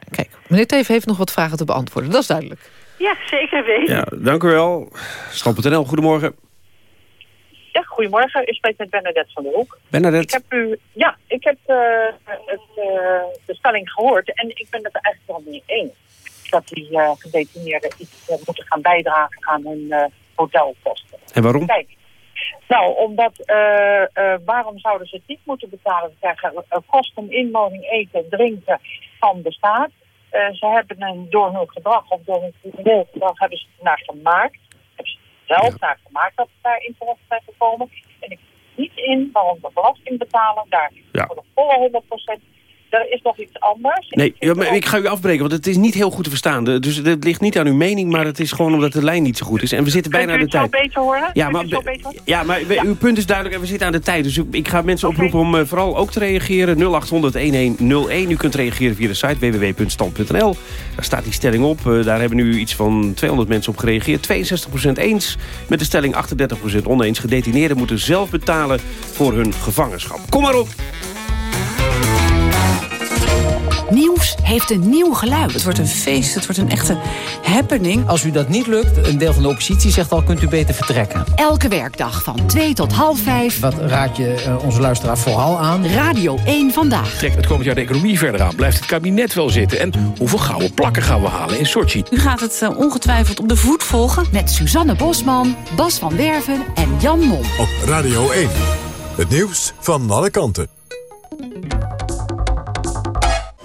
Meneer Teven heeft nog wat vragen te beantwoorden, dat is duidelijk. Ja, zeker weten. Ja, dank u wel. Stand.nl, goedemorgen. Ja, goedemorgen. U spreekt met Bernadette van der Hoek. Bernadette. Ik heb u, ja, ik heb eh, het, eh, de stelling gehoord en ik ben het er eigenlijk wel mee eens. Dat die eh, gedetineerden iets eh, moeten gaan bijdragen aan hun eh, hotelkosten. En waarom? Kijk, nou, omdat, waarom zouden ze het niet moeten betalen? Ze krijgen kosten, inwoning, eten, drinken van de staat. Ze hebben een, door hun gedrag of door hun crimineel gedrag hebben ze naar gemaakt. Hebben ze zelf naar gemaakt dat ze daarin terecht zijn gekomen. En ik zie niet in waarom de belastingbetaler daar Ja. voor de volle 100%. Er is nog iets anders. Nee, ja, maar ik ga u afbreken, want het is niet heel goed te verstaan. Dus het ligt niet aan uw mening, maar het is gewoon omdat de lijn niet zo goed is. En we zitten bijna aan Kunt de u het tijd. zo beter horen? Ja, Kunt maar, u het zo beter horen? ja, maar we- uw punt is duidelijk en we zitten aan de tijd. Dus ik- ik ga mensen oproepen om eh, vooral ook te reageren. 0800-1101. U kunt reageren via de site www.stand.nl. Daar staat die stelling op. Eh, daar hebben nu iets van 200 mensen op gereageerd. 62% eens met de stelling, 38% oneens. Gedetineerden moeten zelf betalen voor hun gevangenschap. Kom maar op! Nieuws heeft een nieuw geluid. Het wordt een feest, het wordt een echte happening. Als u dat niet lukt, een deel van de oppositie zegt al, kunt u beter vertrekken. Elke werkdag van 2 tot half 5. Wat raad je eh, onze luisteraar vooral aan? Radio 1 vandaag. Trekt het komend jaar de economie verder aan? Blijft het kabinet wel zitten? En hoeveel gouden plakken gaan we halen in Sochi? U gaat het eh, ongetwijfeld op de voet volgen. Met Suzanne Bosman, Bas van Werven en Jan Mom. Op Radio 1. Het nieuws van alle kanten.